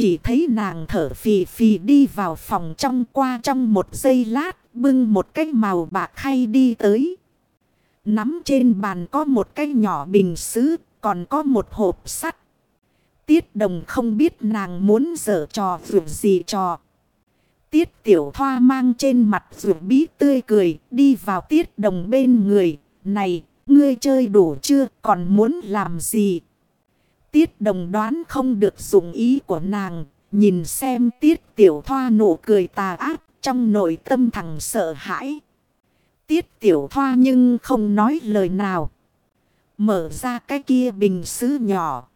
Chỉ thấy nàng thở phì phì đi vào phòng trong qua trong một giây lát, bưng một cái màu bạc khay đi tới. Nắm trên bàn có một cái nhỏ bình sứ, còn có một hộp sắt. Tiết đồng không biết nàng muốn dở trò vượt gì trò. Tiết tiểu thoa mang trên mặt vượt bí tươi cười, đi vào tiết đồng bên người. Này, ngươi chơi đủ chưa, còn muốn làm gì? Tiết đồng đoán không được dụng ý của nàng. Nhìn xem tiết tiểu thoa nụ cười tà ác, trong nội tâm thằng sợ hãi. Tiết tiểu thoa nhưng không nói lời nào. Mở ra cái kia bình sứ nhỏ.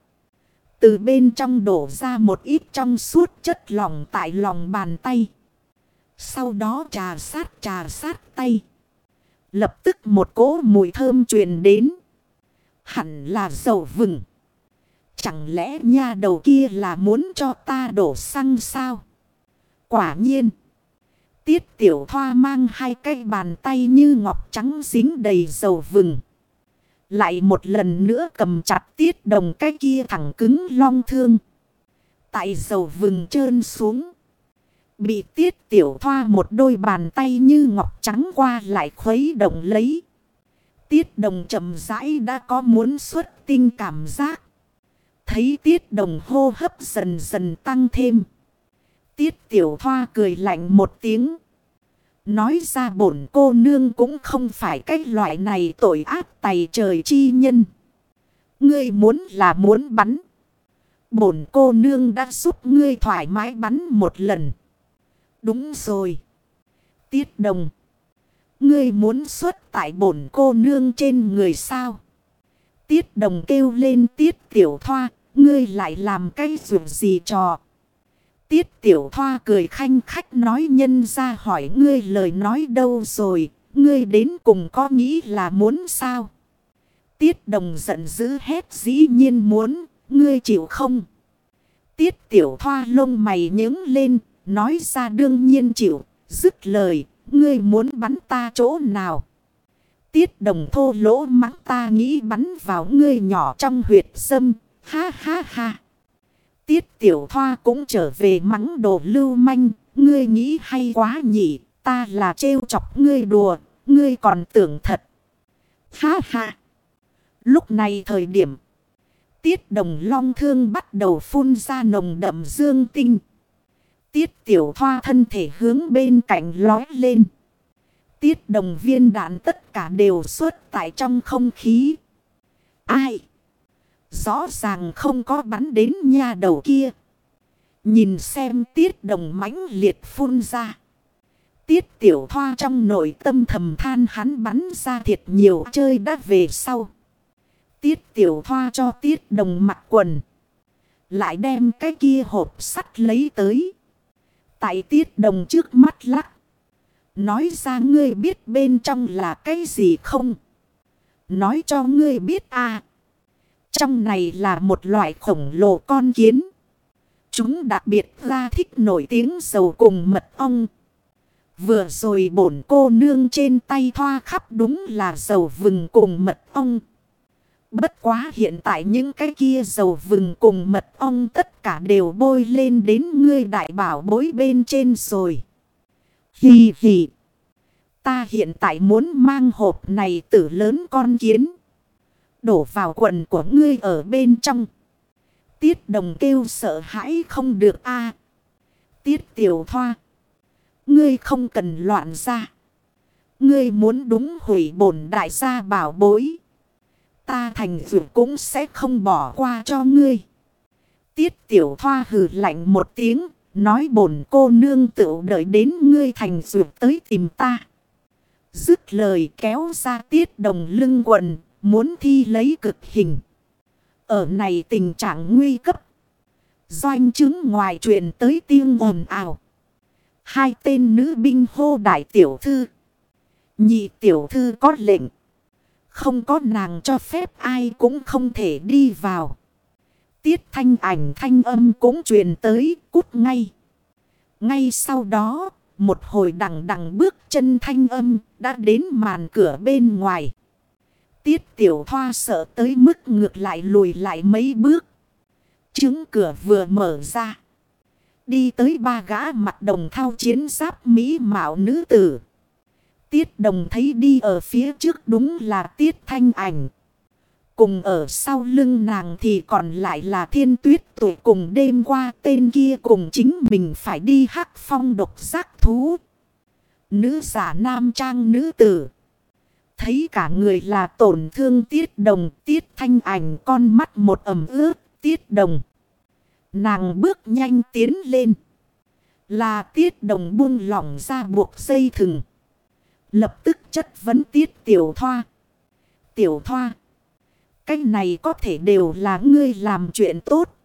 Từ bên trong đổ ra một ít trong suốt chất lỏng tại lòng bàn tay. Sau đó trà sát trà sát tay. Lập tức một cỗ mùi thơm truyền đến. Hẳn là dầu vừng. Chẳng lẽ nha đầu kia là muốn cho ta đổ xăng sao? Quả nhiên. Tiết tiểu thoa mang hai cái bàn tay như ngọc trắng dính đầy dầu vừng. Lại một lần nữa cầm chặt tiết đồng cái kia thẳng cứng long thương. Tại dầu vừng trơn xuống. Bị tiết tiểu thoa một đôi bàn tay như ngọc trắng qua lại khuấy động lấy. Tiết đồng chậm rãi đã có muốn xuất tinh cảm giác. Thấy tiết đồng hô hấp dần dần tăng thêm. Tiết tiểu thoa cười lạnh một tiếng. Nói ra bổn cô nương cũng không phải cái loại này tội ác tày trời chi nhân. Ngươi muốn là muốn bắn. Bổn cô nương đã giúp ngươi thoải mái bắn một lần. Đúng rồi. Tiết đồng. Ngươi muốn xuất tại bổn cô nương trên người sao? Tiết đồng kêu lên tiết tiểu thoa. Ngươi lại làm cái dù gì trò. Tiết tiểu thoa cười khanh khách nói nhân ra hỏi ngươi lời nói đâu rồi. Ngươi đến cùng có nghĩ là muốn sao? Tiết đồng giận dữ hét dĩ nhiên muốn. Ngươi chịu không? Tiết tiểu thoa lông mày nhướng lên. Nói ra đương nhiên chịu. Dứt lời. Ngươi muốn bắn ta chỗ nào? Tiết đồng thô lỗ mắng ta nghĩ bắn vào ngươi nhỏ trong huyệt sâm. Ha ha ha. Tiết tiểu thoa cũng trở về mắng đồ lưu manh. Ngươi nghĩ hay quá nhỉ. Ta là trêu chọc ngươi đùa. Ngươi còn tưởng thật. Ha ha. Lúc này thời điểm. Tiết đồng long thương bắt đầu phun ra nồng đậm dương tinh. Tiết tiểu thoa thân thể hướng bên cạnh lói lên. Tiết đồng viên đạn tất cả đều xuất tại trong không khí. Ai? Rõ ràng không có bắn đến nha đầu kia. Nhìn xem tiết đồng mãnh liệt phun ra. Tiết tiểu thoa trong nội tâm thầm than hắn bắn ra thiệt nhiều chơi đã về sau. Tiết tiểu thoa cho tiết đồng mặc quần. Lại đem cái kia hộp sắt lấy tới. Tại tiết đồng trước mắt lắc. Nói ra ngươi biết bên trong là cái gì không? Nói cho ngươi biết à. Trong này là một loại khổng lồ con kiến. Chúng đặc biệt ra thích nổi tiếng dầu cùng mật ong. Vừa rồi bổn cô nương trên tay thoa khắp đúng là dầu vừng cùng mật ong. Bất quá hiện tại những cái kia dầu vừng cùng mật ong tất cả đều bôi lên đến ngươi đại bảo bối bên trên rồi. Hì hì. Ta hiện tại muốn mang hộp này tử lớn con kiến đổ vào quần của ngươi ở bên trong. Tiết đồng kêu sợ hãi không được a Tiết tiểu thoa. Ngươi không cần loạn ra. Ngươi muốn đúng hủy bổn đại gia bảo bối. Ta thành vượt cũng sẽ không bỏ qua cho ngươi. Tiết tiểu thoa hừ lạnh một tiếng. Nói bổn cô nương tự đợi đến ngươi thành vượt tới tìm ta. Dứt lời kéo ra tiết đồng lưng quần, Muốn thi lấy cực hình. Ở này tình trạng nguy cấp. Doanh chứng ngoài chuyện tới tiếng ồn ào. Hai tên nữ binh hô đại tiểu thư. Nhị tiểu thư có lệnh. Không có nàng cho phép ai cũng không thể đi vào. Tiết thanh ảnh thanh âm cũng truyền tới cút ngay. Ngay sau đó, một hồi đằng đằng bước chân thanh âm đã đến màn cửa bên ngoài. Tiết tiểu thoa sợ tới mức ngược lại lùi lại mấy bước. Trứng cửa vừa mở ra. Đi tới ba gã mặt đồng thao chiến giáp mỹ mạo nữ tử. Tiết đồng thấy đi ở phía trước đúng là tiết thanh ảnh. Cùng ở sau lưng nàng thì còn lại là thiên tuyết tuổi cùng đêm qua, tên kia cùng chính mình phải đi hắc phong độc giác thú. Nữ giả nam trang nữ tử. Thấy cả người là tổn thương tiết đồng, tiết thanh ảnh, con mắt một ẩm ướt, tiết đồng. Nàng bước nhanh tiến lên. Là tiết đồng buông lỏng ra buộc dây thừng. Lập tức chất vấn tiết tiểu thoa. Tiểu thoa. Cái này có thể đều là ngươi làm chuyện tốt.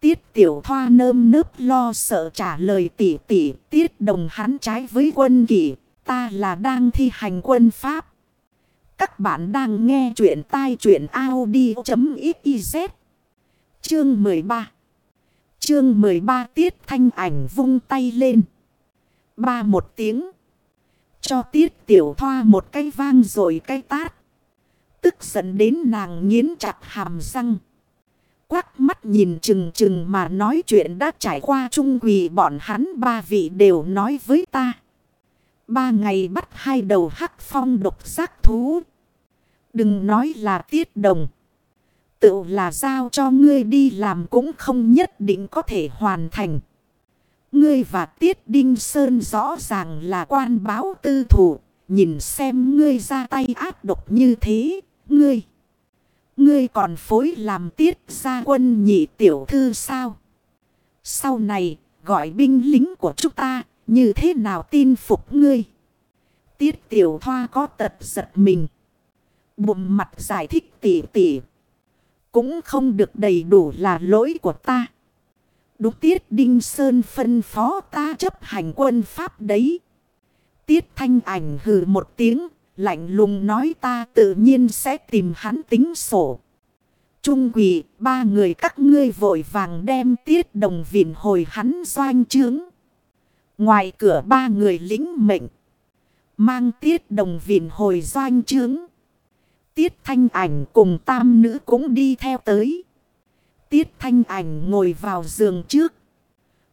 Tiết tiểu thoa nơm nớp lo sợ trả lời tỉ tỉ. Tiết đồng hắn trái với quân kỷ. Ta là đang thi hành quân pháp. Các bạn đang nghe chuyện tai chuyện Audi.xyz. Chương 13. Chương 13 tiết thanh ảnh vung tay lên. Ba một tiếng. Cho tiết tiểu thoa một cái vang rồi cái tát. Tức giận đến nàng nghiến chặt hàm răng. Quắc mắt nhìn chừng chừng mà nói chuyện đã trải qua trung quỳ bọn hắn ba vị đều nói với ta. Ba ngày bắt hai đầu hắc phong độc giác thú. Đừng nói là tiết đồng. Tự là giao cho ngươi đi làm cũng không nhất định có thể hoàn thành. Ngươi và Tiết Đinh Sơn rõ ràng là quan báo tư thủ. Nhìn xem ngươi ra tay ác độc như thế. Ngươi. Ngươi còn phối làm tiết gia quân nhị tiểu thư sao? Sau này gọi binh lính của chúng ta như thế nào tin phục ngươi? Tiết tiểu thoa có tật giật mình. Bụng mặt giải thích tỉ tỉ. Cũng không được đầy đủ là lỗi của ta. Đúng tiết Đinh Sơn phân phó ta chấp hành quân pháp đấy. Tiết thanh ảnh hừ một tiếng, lạnh lùng nói ta tự nhiên sẽ tìm hắn tính sổ. Trung quỷ, ba người các ngươi vội vàng đem tiết đồng vịn hồi hắn doanh trướng. Ngoài cửa ba người lính mệnh. Mang tiết đồng vịn hồi doanh trướng. Tiết thanh ảnh cùng tam nữ cũng đi theo tới. Tiết thanh ảnh ngồi vào giường trước.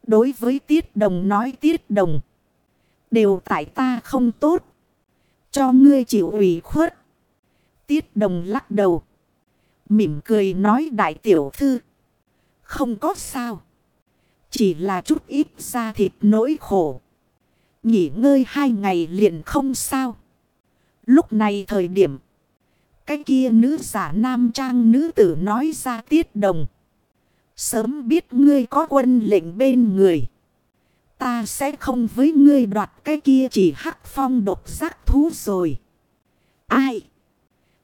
Đối với tiết đồng nói tiết đồng. Đều tại ta không tốt. Cho ngươi chịu ủy khuất. Tiết đồng lắc đầu. Mỉm cười nói đại tiểu thư. Không có sao. Chỉ là chút ít da thịt nỗi khổ. Nghỉ ngơi hai ngày liền không sao. Lúc này thời điểm. Cái kia nữ giả nam trang nữ tử nói ra tiết đồng. Sớm biết ngươi có quân lệnh bên người. Ta sẽ không với ngươi đoạt cái kia chỉ hắc phong độc giác thú rồi. Ai?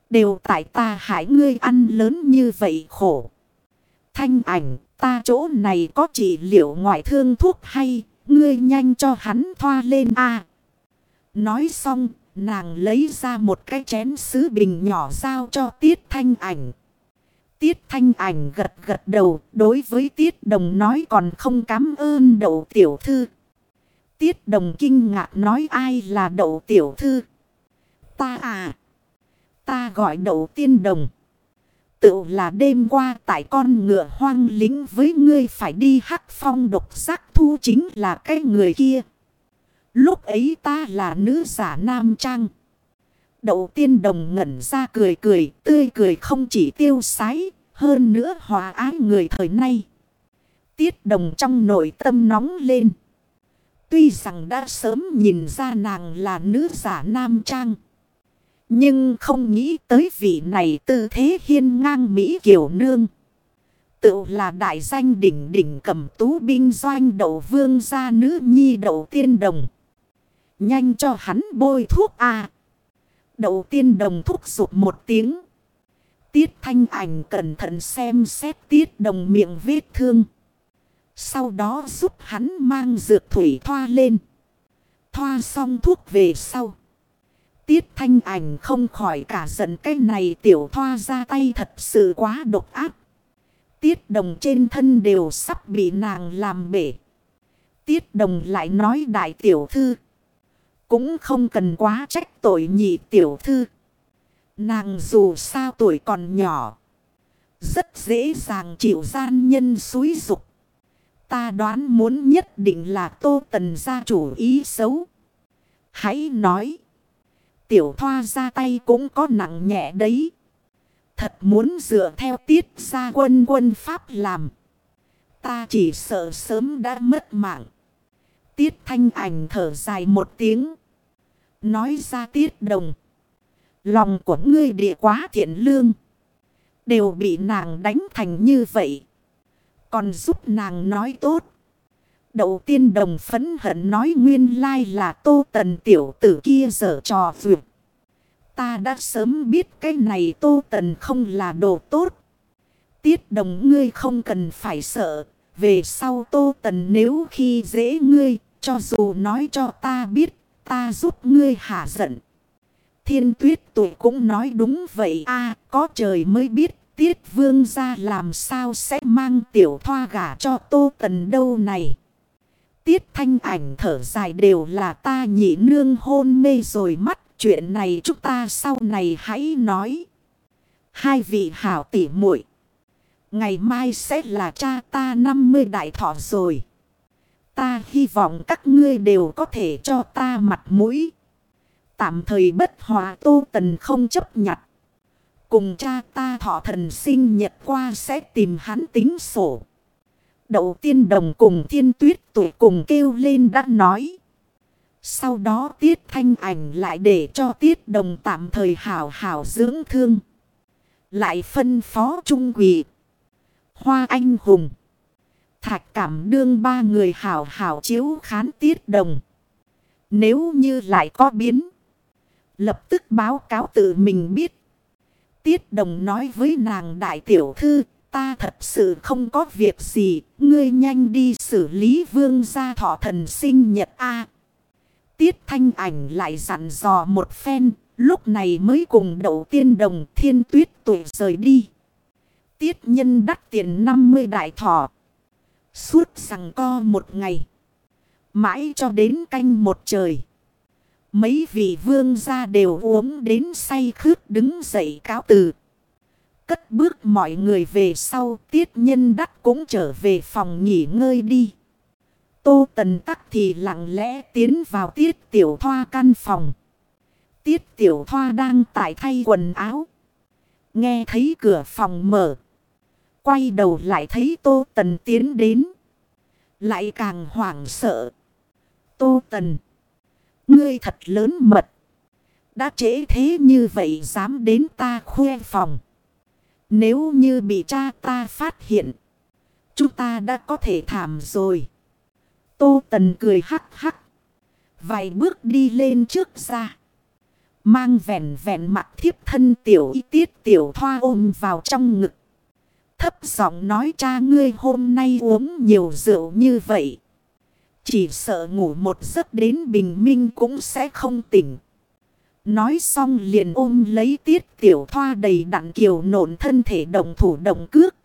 Đều tại ta hại ngươi ăn lớn như vậy khổ. Thanh ảnh, ta chỗ này có chỉ liệu ngoại thương thuốc hay. Ngươi nhanh cho hắn thoa lên a Nói xong, Nàng lấy ra một cái chén sứ bình nhỏ giao cho Tiết Thanh Ảnh. Tiết Thanh Ảnh gật gật đầu, đối với Tiết Đồng nói còn không cảm ơn đậu tiểu thư. Tiết Đồng kinh ngạc nói ai là đậu tiểu thư. Ta à. Ta gọi đậu tiên đồng. Tự là đêm qua tại con ngựa hoang lính với ngươi phải đi hắc phong độc giác thu chính là cái người kia. Lúc ấy ta là nữ giả nam trang. Đậu tiên đồng ngẩn ra cười cười, tươi cười không chỉ tiêu sái, hơn nữa hòa ái người thời nay. Tiết đồng trong nội tâm nóng lên. Tuy rằng đã sớm nhìn ra nàng là nữ giả nam trang. Nhưng không nghĩ tới vị này tư thế hiên ngang Mỹ Kiều Nương. Tự là đại danh đỉnh đỉnh cầm tú binh doanh đậu vương gia nữ nhi đậu tiên đồng. Nhanh cho hắn bôi thuốc à. Đậu tiên đồng thúc giục một tiếng. Tiết thanh ảnh cẩn thận xem xét tiết đồng miệng vết thương. Sau đó giúp hắn mang dược thủy thoa lên. Thoa xong thuốc về sau. Tiết thanh ảnh không khỏi cả giận cái này tiểu thoa ra tay thật sự quá độc ác. Tiết đồng trên thân đều sắp bị nàng làm bể. Tiết đồng lại nói đại tiểu thư. Cũng không cần quá trách tội nhị tiểu thư. Nàng dù sao tuổi còn nhỏ. Rất dễ dàng chịu gian nhân suối dục. Ta đoán muốn nhất định là Tô Tần gia chủ ý xấu. Hãy nói. Tiểu thoa ra tay cũng có nặng nhẹ đấy. Thật muốn dựa theo tiết ra quân quân pháp làm. Ta chỉ sợ sớm đã mất mạng. Tiết thanh ảnh thở dài một tiếng. Nói ra tiết đồng. Lòng của ngươi địa quá thiện lương. Đều bị nàng đánh thành như vậy. Còn giúp nàng nói tốt. Đầu tiên đồng phấn hận nói nguyên lai là tô tần tiểu tử kia dở trò vượt. Ta đã sớm biết cái này tô tần không là đồ tốt. Tiết đồng ngươi không cần phải sợ. Về sau tô tần nếu khi dễ ngươi, cho dù nói cho ta biết, ta giúp ngươi hạ giận. Thiên tuyết tuổi cũng nói đúng vậy a có trời mới biết tiết vương ra làm sao sẽ mang tiểu thoa gả cho tô tần đâu này. Tiết thanh ảnh thở dài đều là ta nhị nương hôn mê rồi mắt chuyện này chúng ta sau này hãy nói. Hai vị hảo tỉ muội Ngày mai sẽ là cha ta 50 đại thọ rồi. Ta, hy vọng các ngươi đều có thể cho ta mặt mũi. Tạm thời bất hòa tô tần không chấp nhặt. Cùng cha ta thọ thần sinh nhật qua sẽ tìm hắn tính sổ. Đậu tiên đồng cùng thiên tuyết tuổi cùng kêu lên đã nói. Sau đó tiết thanh ảnh lại để cho tiết đồng tạm thời hảo hảo dưỡng thương. Lại phân phó trung quỷ. Hoa anh hùng. Thạch cảm đương ba người hảo hảo chiếu khán tiết đồng. Nếu như lại có biến. Lập tức báo cáo tự mình biết. Tiết đồng nói với nàng đại tiểu thư. Ta thật sự không có việc gì. Ngươi nhanh đi xử lý vương gia thọ thần sinh nhật A. Tiết thanh ảnh lại dặn dò một phen. Lúc này mới cùng đậu tiên đồng thiên tuyết tuổi rời đi. Tiết nhân đắt tiền 50 đại thọ. Suốt sằng co một ngày. Mãi cho đến canh một trời. Mấy vị vương gia đều uống đến say khướt đứng dậy cáo từ. Cất bước mọi người về sau, tiết nhân đắt cũng trở về phòng nghỉ ngơi đi. Tô tần tắc thì lặng lẽ tiến vào tiết tiểu thoa căn phòng. Tiết tiểu thoa đang tải thay quần áo. Nghe thấy cửa phòng mở. Quay đầu lại thấy tô tần tiến đến. Lại càng hoảng sợ. Tô tần. Ngươi thật lớn mật. Đã trễ thế như vậy dám đến ta khoe phòng. Nếu như bị cha ta phát hiện. Chúng ta đã có thể thảm rồi. Tô Tần cười hắc hắc. Vài bước đi lên trước ra. Mang vẹn vẹn mặt thiếp thân tiểu y tiết tiểu thoa ôm vào trong ngực. Thấp giọng nói, cha ngươi hôm nay uống nhiều rượu như vậy. Chỉ sợ ngủ một giấc đến bình minh cũng sẽ không tỉnh. Nói xong liền ôm lấy tiết tiểu thoa đầy đặn kiều nộn thân thể động thủ động cước.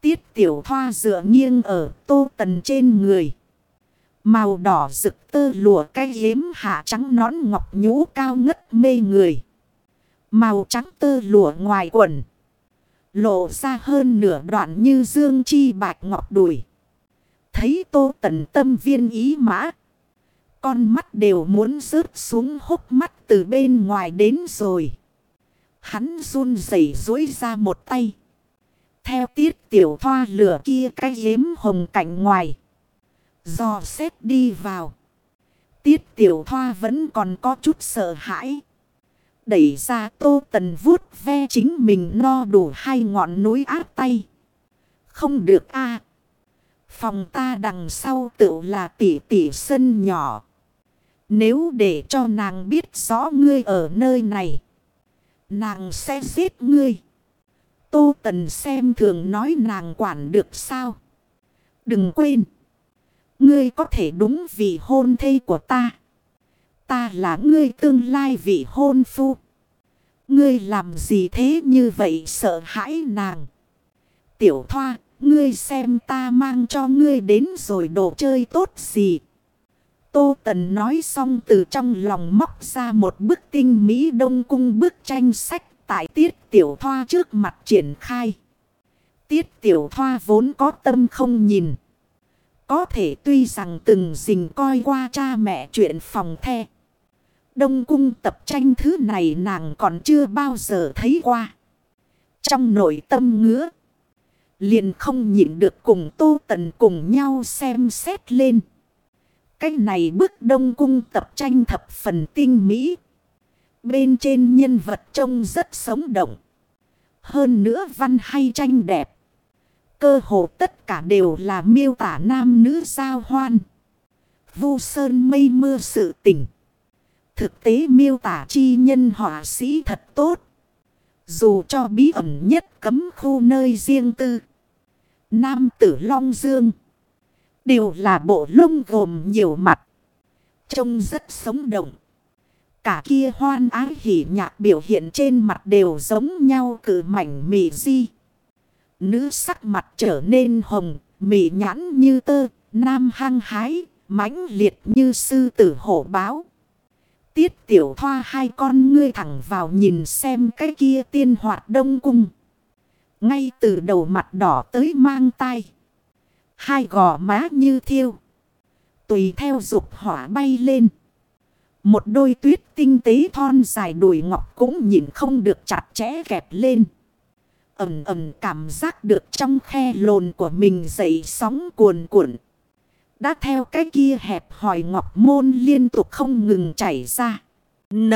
Tiết tiểu thoa dựa nghiêng ở tô tần trên người. Màu đỏ rực tơ lụa cái yếm hạ trắng nón ngọc nhũ cao ngất mê người. Màu trắng tơ lụa ngoài quần. Lộ ra hơn nửa đoạn như dương chi bạch ngọc đùi. Thấy tô tần tâm viên ý mã. Con mắt đều muốn rớt xuống hốc mắt từ bên ngoài đến rồi. Hắn run rẩy dối ra một tay. Theo tiết tiểu thoa lửa kia cái yếm hồng cạnh ngoài. Do xét đi vào. Tiết tiểu thoa vẫn còn có chút sợ hãi. Đẩy ra tô tần vuốt ve chính mình no đủ hai ngọn núi áp tay. Không được a Phòng ta đằng sau tự là tỷ tỷ sân nhỏ. Nếu để cho nàng biết rõ ngươi ở nơi này. Nàng sẽ giết ngươi. Tô Tần xem thường nói nàng quản được sao. Đừng quên. Ngươi có thể đúng vì hôn thê của ta. Ta là ngươi tương lai vị hôn phu. Ngươi làm gì thế như vậy sợ hãi nàng. Tiểu thoa, ngươi xem ta mang cho ngươi đến rồi đồ chơi tốt gì. Tô Tần nói xong từ trong lòng móc ra một bức tinh Mỹ Đông Cung bức tranh sách tại tiết tiểu thoa trước mặt triển khai. Tiết tiểu thoa vốn có tâm không nhìn. Có thể tuy rằng từng dình coi qua cha mẹ chuyện phòng the. Đông cung tập tranh thứ này nàng còn chưa bao giờ thấy qua. Trong nội tâm ngứa. Liền không nhịn được cùng Tô Tần cùng nhau xem xét lên. Cái này bức đông cung tập tranh thập phần tinh mỹ. Bên trên nhân vật trông rất sống động. Hơn nữa văn hay tranh đẹp. Cơ hồ tất cả đều là miêu tả nam nữ giao hoan. Vu sơn mây mưa sự tình. Thực tế miêu tả chi nhân họa sĩ thật tốt. Dù cho bí ẩn nhất cấm khu nơi riêng tư. Nam tử Long Dương. Đều là bộ lông gồm nhiều mặt. Trông rất sống động. Cả kia hoan ái hỉ nhạc biểu hiện trên mặt đều giống nhau cử mảnh mị di. Nữ sắc mặt trở nên hồng, mị nhãn như tơ, nam hăng hái, mãnh liệt như sư tử hổ báo. Tiết tiểu thoa hai con ngươi thẳng vào nhìn xem cái kia tiên hoạt đông cung. Ngay từ đầu mặt đỏ tới mang tay. Hai gò má như thiêu. Tùy theo dục hỏa bay lên. Một đôi tuyết tinh tế thon dài đùi ngọc cũng nhìn không được chặt chẽ kẹp lên. Ẩm ẩm cảm giác được trong khe lồn của mình dậy sóng cuồn cuộn. Đã theo cái kia hẹp hỏi ngọc môn liên tục không ngừng chảy ra. N.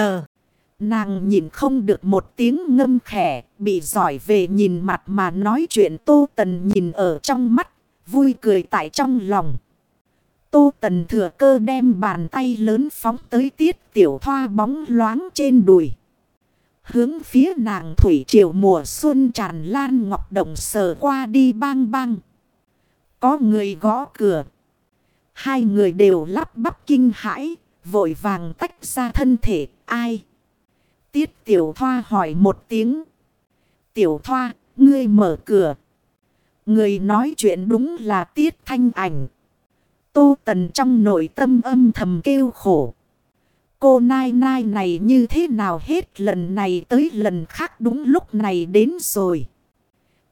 Nàng nhìn không được một tiếng ngâm khẻ, bị giỏi về nhìn mặt mà nói chuyện Tô Tần nhìn ở trong mắt, vui cười tại trong lòng. Tô Tần thừa cơ đem bàn tay lớn phóng tới tiết tiểu thoa bóng loáng trên đùi. Hướng phía nàng thủy triều mùa xuân tràn lan ngọc động sờ qua đi bang bang. Có người gõ cửa. Hai người đều lắp bắp kinh hãi, vội vàng tách ra thân thể ai. Tiết tiểu thoa hỏi một tiếng. Tiểu thoa, ngươi mở cửa. Người nói chuyện đúng là tiết thanh ảnh. Tô tần trong nội tâm âm thầm kêu khổ. Cô nai nai này như thế nào hết lần này tới lần khác đúng lúc này đến rồi.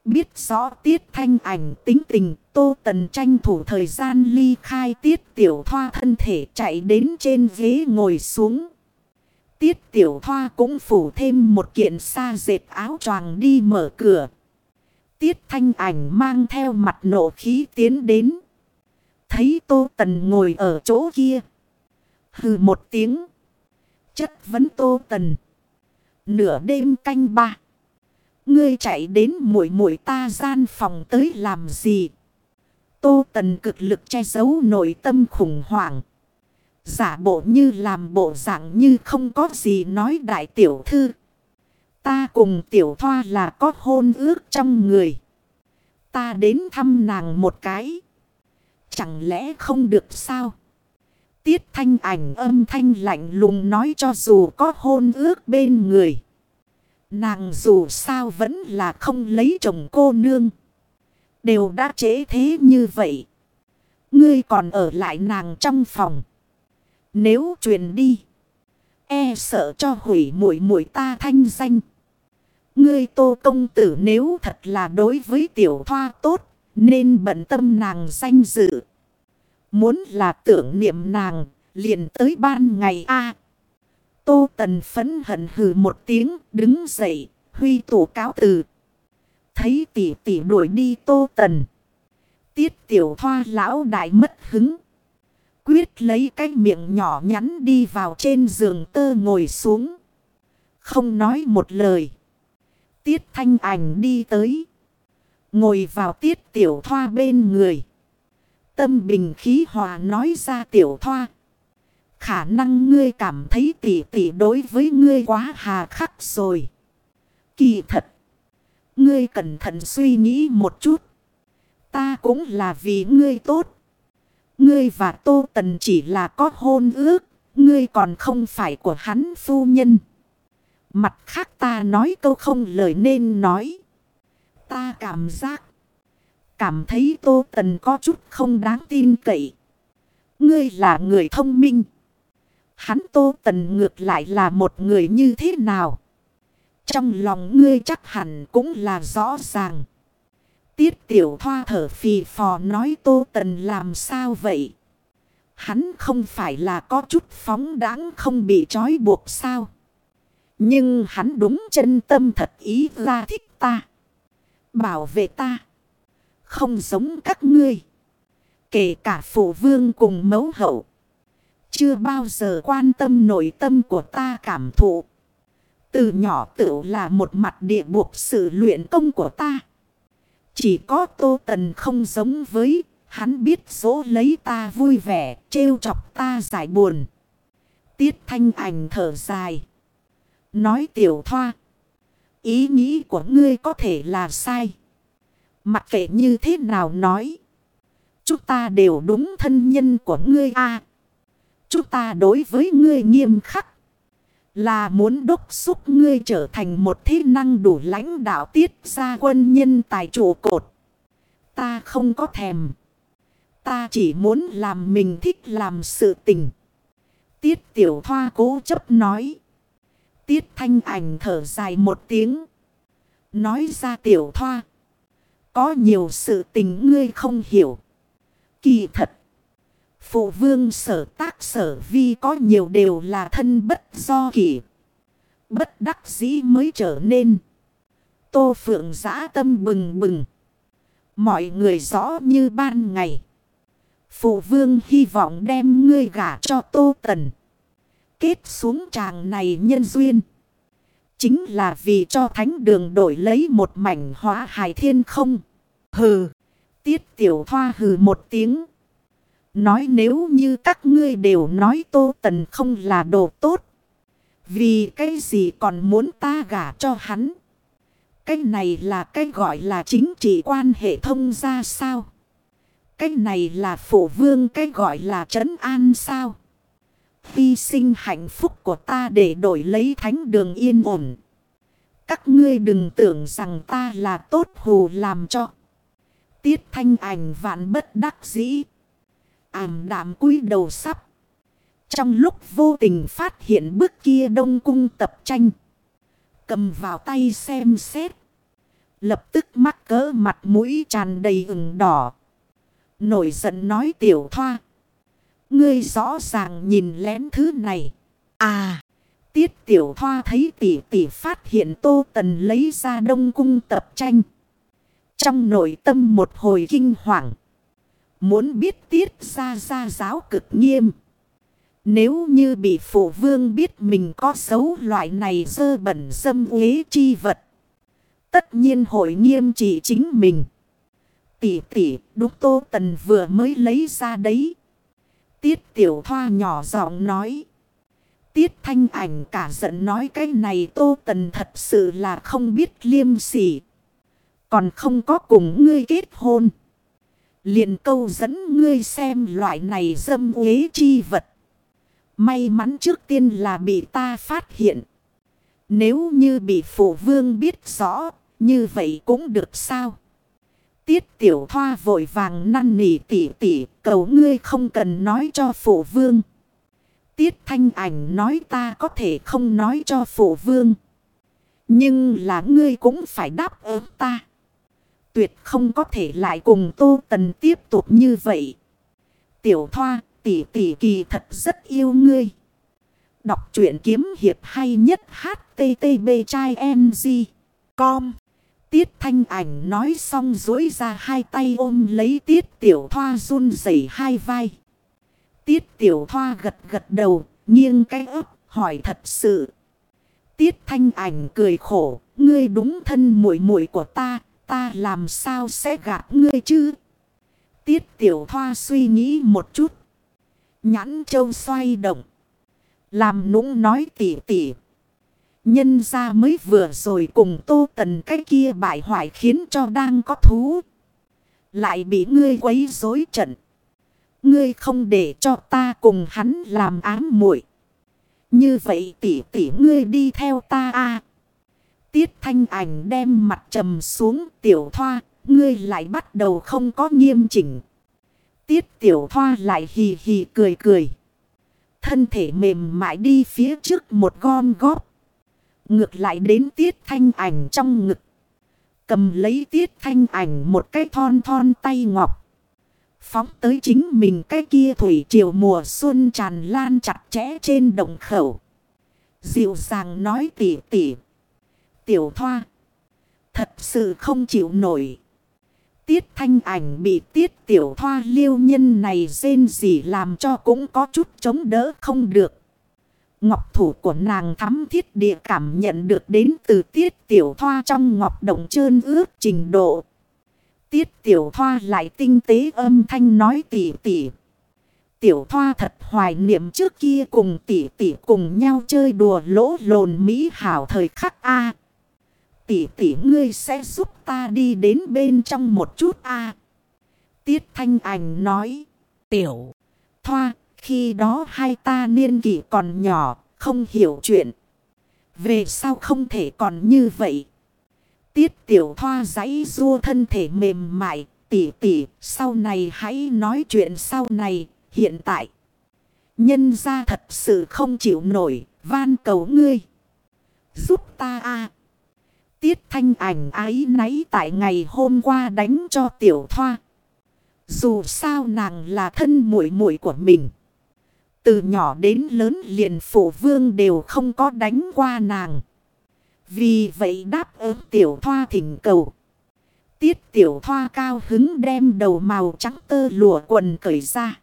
Biết rõ tiết thanh ảnh tính tình Tô Tần tranh thủ thời gian ly khai tiết tiểu thoa thân thể chạy đến trên ghế ngồi xuống. Tiết tiểu thoa cũng phủ thêm một kiện sa dệt áo choàng đi mở cửa. Tiết thanh ảnh mang theo mặt nộ khí tiến đến. Thấy Tô Tần ngồi ở chỗ kia. Hừ một tiếng. Chất vấn Tô Tần. Nửa đêm canh ba. Ngươi chạy đến muội muội ta gian phòng tới làm gì? Tô Tần cực lực che giấu nội tâm khủng hoảng. Giả bộ như làm bộ dạng như không có gì nói đại tiểu thư. Ta cùng tiểu thoa là có hôn ước trong người. Ta đến thăm nàng một cái. Chẳng lẽ không được sao? Tiết thanh ảnh âm thanh lạnh lùng nói cho dù có hôn ước bên người. Nàng dù sao vẫn là không lấy chồng cô nương. Đều đã chế thế như vậy. Ngươi còn ở lại nàng trong phòng. Nếu truyền đi. E sợ cho hủy mũi mũi ta thanh danh. Ngươi tô công tử nếu thật là đối với tiểu thoa tốt. Nên bận tâm nàng danh dự. Muốn là tưởng niệm nàng. Liền tới ban ngày a Tô tần phấn hận hừ một tiếng. Đứng dậy. Huy tổ cáo từ. Thấy tỷ tỷ đuổi đi tô tần. Tiết tiểu thoa lão đại mất hứng. Quyết lấy cái miệng nhỏ nhắn đi vào trên giường tơ ngồi xuống. Không nói một lời. Tiết thanh ảnh đi tới. Ngồi vào tiết tiểu thoa bên người. Tâm bình khí hòa nói ra tiểu thoa. Khả năng ngươi cảm thấy tỷ tỷ đối với ngươi quá hà khắc rồi. Kỳ thật. Ngươi cẩn thận suy nghĩ một chút. Ta cũng là vì ngươi tốt. Ngươi và Tô Tần chỉ là có hôn ước. Ngươi còn không phải của hắn phu nhân. Mặt khác ta nói câu không lời nên nói. Ta cảm giác. Cảm thấy Tô Tần có chút không đáng tin cậy. Ngươi là người thông minh. Hắn Tô Tần ngược lại là một người như thế nào? Trong lòng ngươi chắc hẳn cũng là rõ ràng. Tiết tiểu thoa thở phì phò nói Tô Tần làm sao vậy? Hắn không phải là có chút phóng đáng không bị trói buộc sao? Nhưng hắn đúng chân tâm thật ý ra thích ta. Bảo vệ ta. Không giống các ngươi. Kể cả phụ vương cùng mấu hậu. Chưa bao giờ quan tâm nội tâm của ta cảm thụ. Từ nhỏ tự là một mặt địa buộc sự luyện công của ta. Chỉ có Tô Tần không giống với, hắn biết dỗ lấy ta vui vẻ, trêu chọc ta giải buồn. Tiết thanh ảnh thở dài. Nói tiểu thoa. Ý nghĩ của ngươi có thể là sai. Mặc kệ như thế nào nói. Chúng ta đều đúng thân nhân của ngươi a Chúng ta đối với ngươi nghiêm khắc. Là muốn đốc xúc ngươi trở thành một thế năng đủ lãnh đạo tiết ra quân nhân tài trụ cột. Ta không có thèm. Ta chỉ muốn làm mình thích làm sự tình. Tiết tiểu thoa cố chấp nói. Tiết thanh ảnh thở dài một tiếng. Nói ra tiểu thoa. Có nhiều sự tình ngươi không hiểu. Kỳ thật. Phụ vương sở tác sở vi có nhiều đều là thân bất do kỷ. Bất đắc dĩ mới trở nên. Tô phượng giã tâm bừng bừng. Mọi người rõ như ban ngày. Phụ vương hy vọng đem ngươi gả cho tô tần. Kết xuống tràng này nhân duyên. Chính là vì cho thánh đường đổi lấy một mảnh hóa hài thiên không. Hừ. Tiết tiểu thoa hừ một tiếng. Nói nếu như các ngươi đều nói Tô Tần không là đồ tốt. Vì cái gì còn muốn ta gả cho hắn? Cái này là cái gọi là chính trị quan hệ thông ra sao? Cái này là phổ vương cái gọi là trấn an sao? Hy sinh hạnh phúc của ta để đổi lấy thánh đường yên ổn. Các ngươi đừng tưởng rằng ta là tốt hù làm cho. Tiết thanh ảnh vạn bất đắc dĩ ảm đạm cúi đầu sắp. Trong lúc vô tình phát hiện bước kia đông cung tập tranh. Cầm vào tay xem xét. Lập tức mắc cỡ mặt mũi tràn đầy ửng đỏ. Nổi giận nói tiểu thoa. Ngươi rõ ràng nhìn lén thứ này. À. Tiết tiểu thoa thấy tỷ tỷ phát hiện tô tần lấy ra đông cung tập tranh. Trong nội tâm một hồi kinh hoàng. Muốn biết tiết ra ra giáo cực nghiêm. Nếu như bị phụ vương biết mình có xấu loại này dơ bẩn dâm uế chi vật. Tất nhiên hội nghiêm chỉ chính mình. Tỷ tỷ đúc tô tần vừa mới lấy ra đấy. Tiết tiểu thoa nhỏ giọng nói. Tiết thanh ảnh cả giận nói cái này tô tần thật sự là không biết liêm sỉ. Còn không có cùng ngươi kết hôn liền câu dẫn ngươi xem loại này dâm uế chi vật. May mắn trước tiên là bị ta phát hiện. Nếu như bị phụ vương biết rõ, như vậy cũng được sao? Tiết tiểu thoa vội vàng năn nỉ tỉ tỉ, cầu ngươi không cần nói cho phụ vương. Tiết thanh ảnh nói ta có thể không nói cho phụ vương. Nhưng là ngươi cũng phải đáp ứng ta tuyệt không có thể lại cùng Tô Tần tiếp tục như vậy. Tiểu Thoa, tỷ tỷ kỳ thật rất yêu ngươi. Đọc truyện kiếm hiệp hay nhất http trai ng. Com. Tiết thanh ảnh nói xong dối ra hai tay ôm lấy tiết tiểu thoa run rẩy hai vai. Tiết tiểu thoa gật gật đầu, nghiêng cái ấp, hỏi thật sự. Tiết thanh ảnh cười khổ, ngươi đúng thân muội muội của ta, Ta làm sao sẽ gạt ngươi chứ? Tiết tiểu thoa suy nghĩ một chút. Nhãn châu xoay động. Làm nũng nói tỉ tỉ. Nhân ra mới vừa rồi cùng tô tần cái kia bại hoại khiến cho đang có thú. Lại bị ngươi quấy rối trận. Ngươi không để cho ta cùng hắn làm ám muội Như vậy tỉ tỉ ngươi đi theo ta a Tiết thanh ảnh đem mặt trầm xuống tiểu thoa, ngươi lại bắt đầu không có nghiêm chỉnh. Tiết tiểu thoa lại hì hì cười cười. Thân thể mềm mại đi phía trước một gom góp. Ngược lại đến tiết thanh ảnh trong ngực. Cầm lấy tiết thanh ảnh một cái thon thon tay ngọc. Phóng tới chính mình cái kia thủy triều mùa xuân tràn lan chặt chẽ trên đồng khẩu. Dịu dàng nói tỉ tỉ. Tiểu thoa. Thật sự không chịu nổi. Tiết thanh ảnh bị tiết tiểu thoa liêu nhân này rên gì làm cho cũng có chút chống đỡ không được. Ngọc thủ của nàng thắm thiết địa cảm nhận được đến từ tiết tiểu thoa trong ngọc động trơn ướt trình độ. Tiết tiểu thoa lại tinh tế âm thanh nói tỉ tỉ. Tiểu thoa thật hoài niệm trước kia cùng tỉ tỉ cùng nhau chơi đùa lỗ lồn mỹ hảo thời khắc A. Tỉ tỉ ngươi sẽ giúp ta đi đến bên trong một chút A. Tiết thanh ảnh nói. Tiểu thoa khi đó hai ta niên kỷ còn nhỏ không hiểu chuyện. Về sao không thể còn như vậy. Tiết tiểu thoa giấy rua thân thể mềm mại. Tỉ tỉ sau này hãy nói chuyện sau này hiện tại. Nhân ra thật sự không chịu nổi, van cầu ngươi. Giúp ta a Tiết thanh ảnh ái náy tại ngày hôm qua đánh cho tiểu thoa. Dù sao nàng là thân muội muội của mình. Từ nhỏ đến lớn liền phụ vương đều không có đánh qua nàng. Vì vậy đáp ứng tiểu thoa thỉnh cầu. Tiết tiểu thoa cao hứng đem đầu màu trắng tơ lụa quần cởi ra.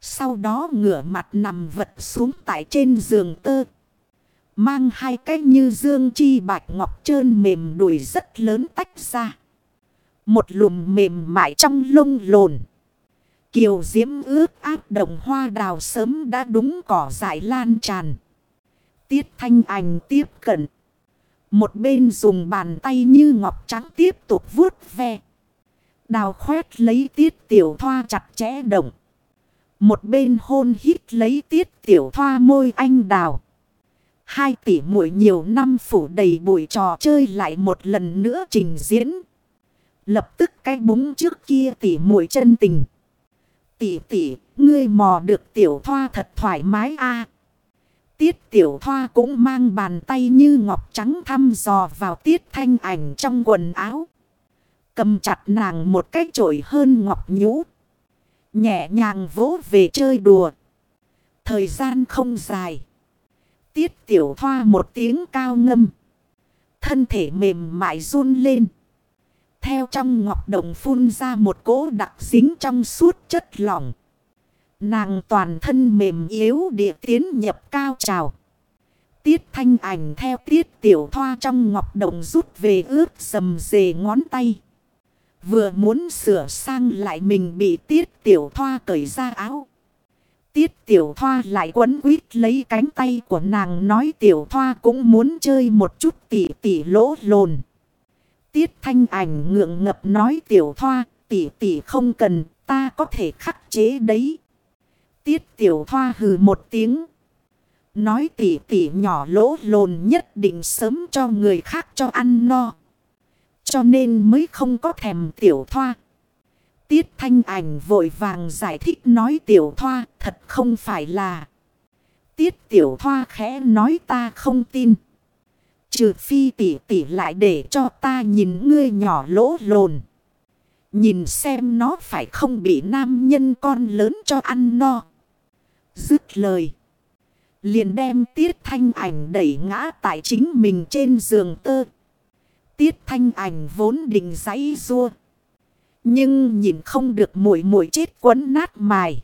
Sau đó ngửa mặt nằm vật xuống tại trên giường tơ. Mang hai cái như dương chi bạch ngọc trơn mềm đùi rất lớn tách ra. Một lùm mềm mại trong lông lồn. Kiều diễm ướt áp đồng hoa đào sớm đã đúng cỏ dại lan tràn. Tiết thanh ảnh tiếp cận. Một bên dùng bàn tay như ngọc trắng tiếp tục vuốt ve. Đào khoét lấy tiết tiểu thoa chặt chẽ động. Một bên hôn hít lấy tiết tiểu thoa môi anh đào. Hai tỷ muội nhiều năm phủ đầy bụi trò chơi lại một lần nữa trình diễn. Lập tức cái búng trước kia tỷ muội chân tình. Tỷ tỷ, ngươi mò được tiểu thoa thật thoải mái a Tiết tiểu thoa cũng mang bàn tay như ngọc trắng thăm dò vào tiết thanh ảnh trong quần áo. Cầm chặt nàng một cách trội hơn ngọc nhũ. Nhẹ nhàng vỗ về chơi đùa. Thời gian không dài. Tiết tiểu thoa một tiếng cao ngâm. Thân thể mềm mại run lên. Theo trong ngọc đồng phun ra một cỗ đặc dính trong suốt chất lỏng. Nàng toàn thân mềm yếu địa tiến nhập cao trào. Tiết thanh ảnh theo tiết tiểu thoa trong ngọc đồng rút về ướt sầm dề ngón tay. Vừa muốn sửa sang lại mình bị tiết tiểu thoa cởi ra áo. Tiết tiểu thoa lại quấn quýt lấy cánh tay của nàng nói tiểu thoa cũng muốn chơi một chút tỉ tỉ lỗ lồn. Tiết thanh ảnh ngượng ngập nói tiểu thoa, tỉ tỉ không cần, ta có thể khắc chế đấy. Tiết tiểu thoa hừ một tiếng. Nói tỉ tỉ nhỏ lỗ lồn nhất định sớm cho người khác cho ăn no. Cho nên mới không có thèm tiểu thoa. Tiết thanh ảnh vội vàng giải thích nói tiểu thoa, thật không phải là. Tiết tiểu thoa khẽ nói ta không tin. Trừ phi tỷ tỷ lại để cho ta nhìn ngươi nhỏ lỗ lồn. Nhìn xem nó phải không bị nam nhân con lớn cho ăn no. Dứt lời. Liền đem tiết thanh ảnh đẩy ngã tại chính mình trên giường tơ. Tiết thanh ảnh vốn định giấy rua. Nhưng nhìn không được mũi mũi chết quấn nát mài.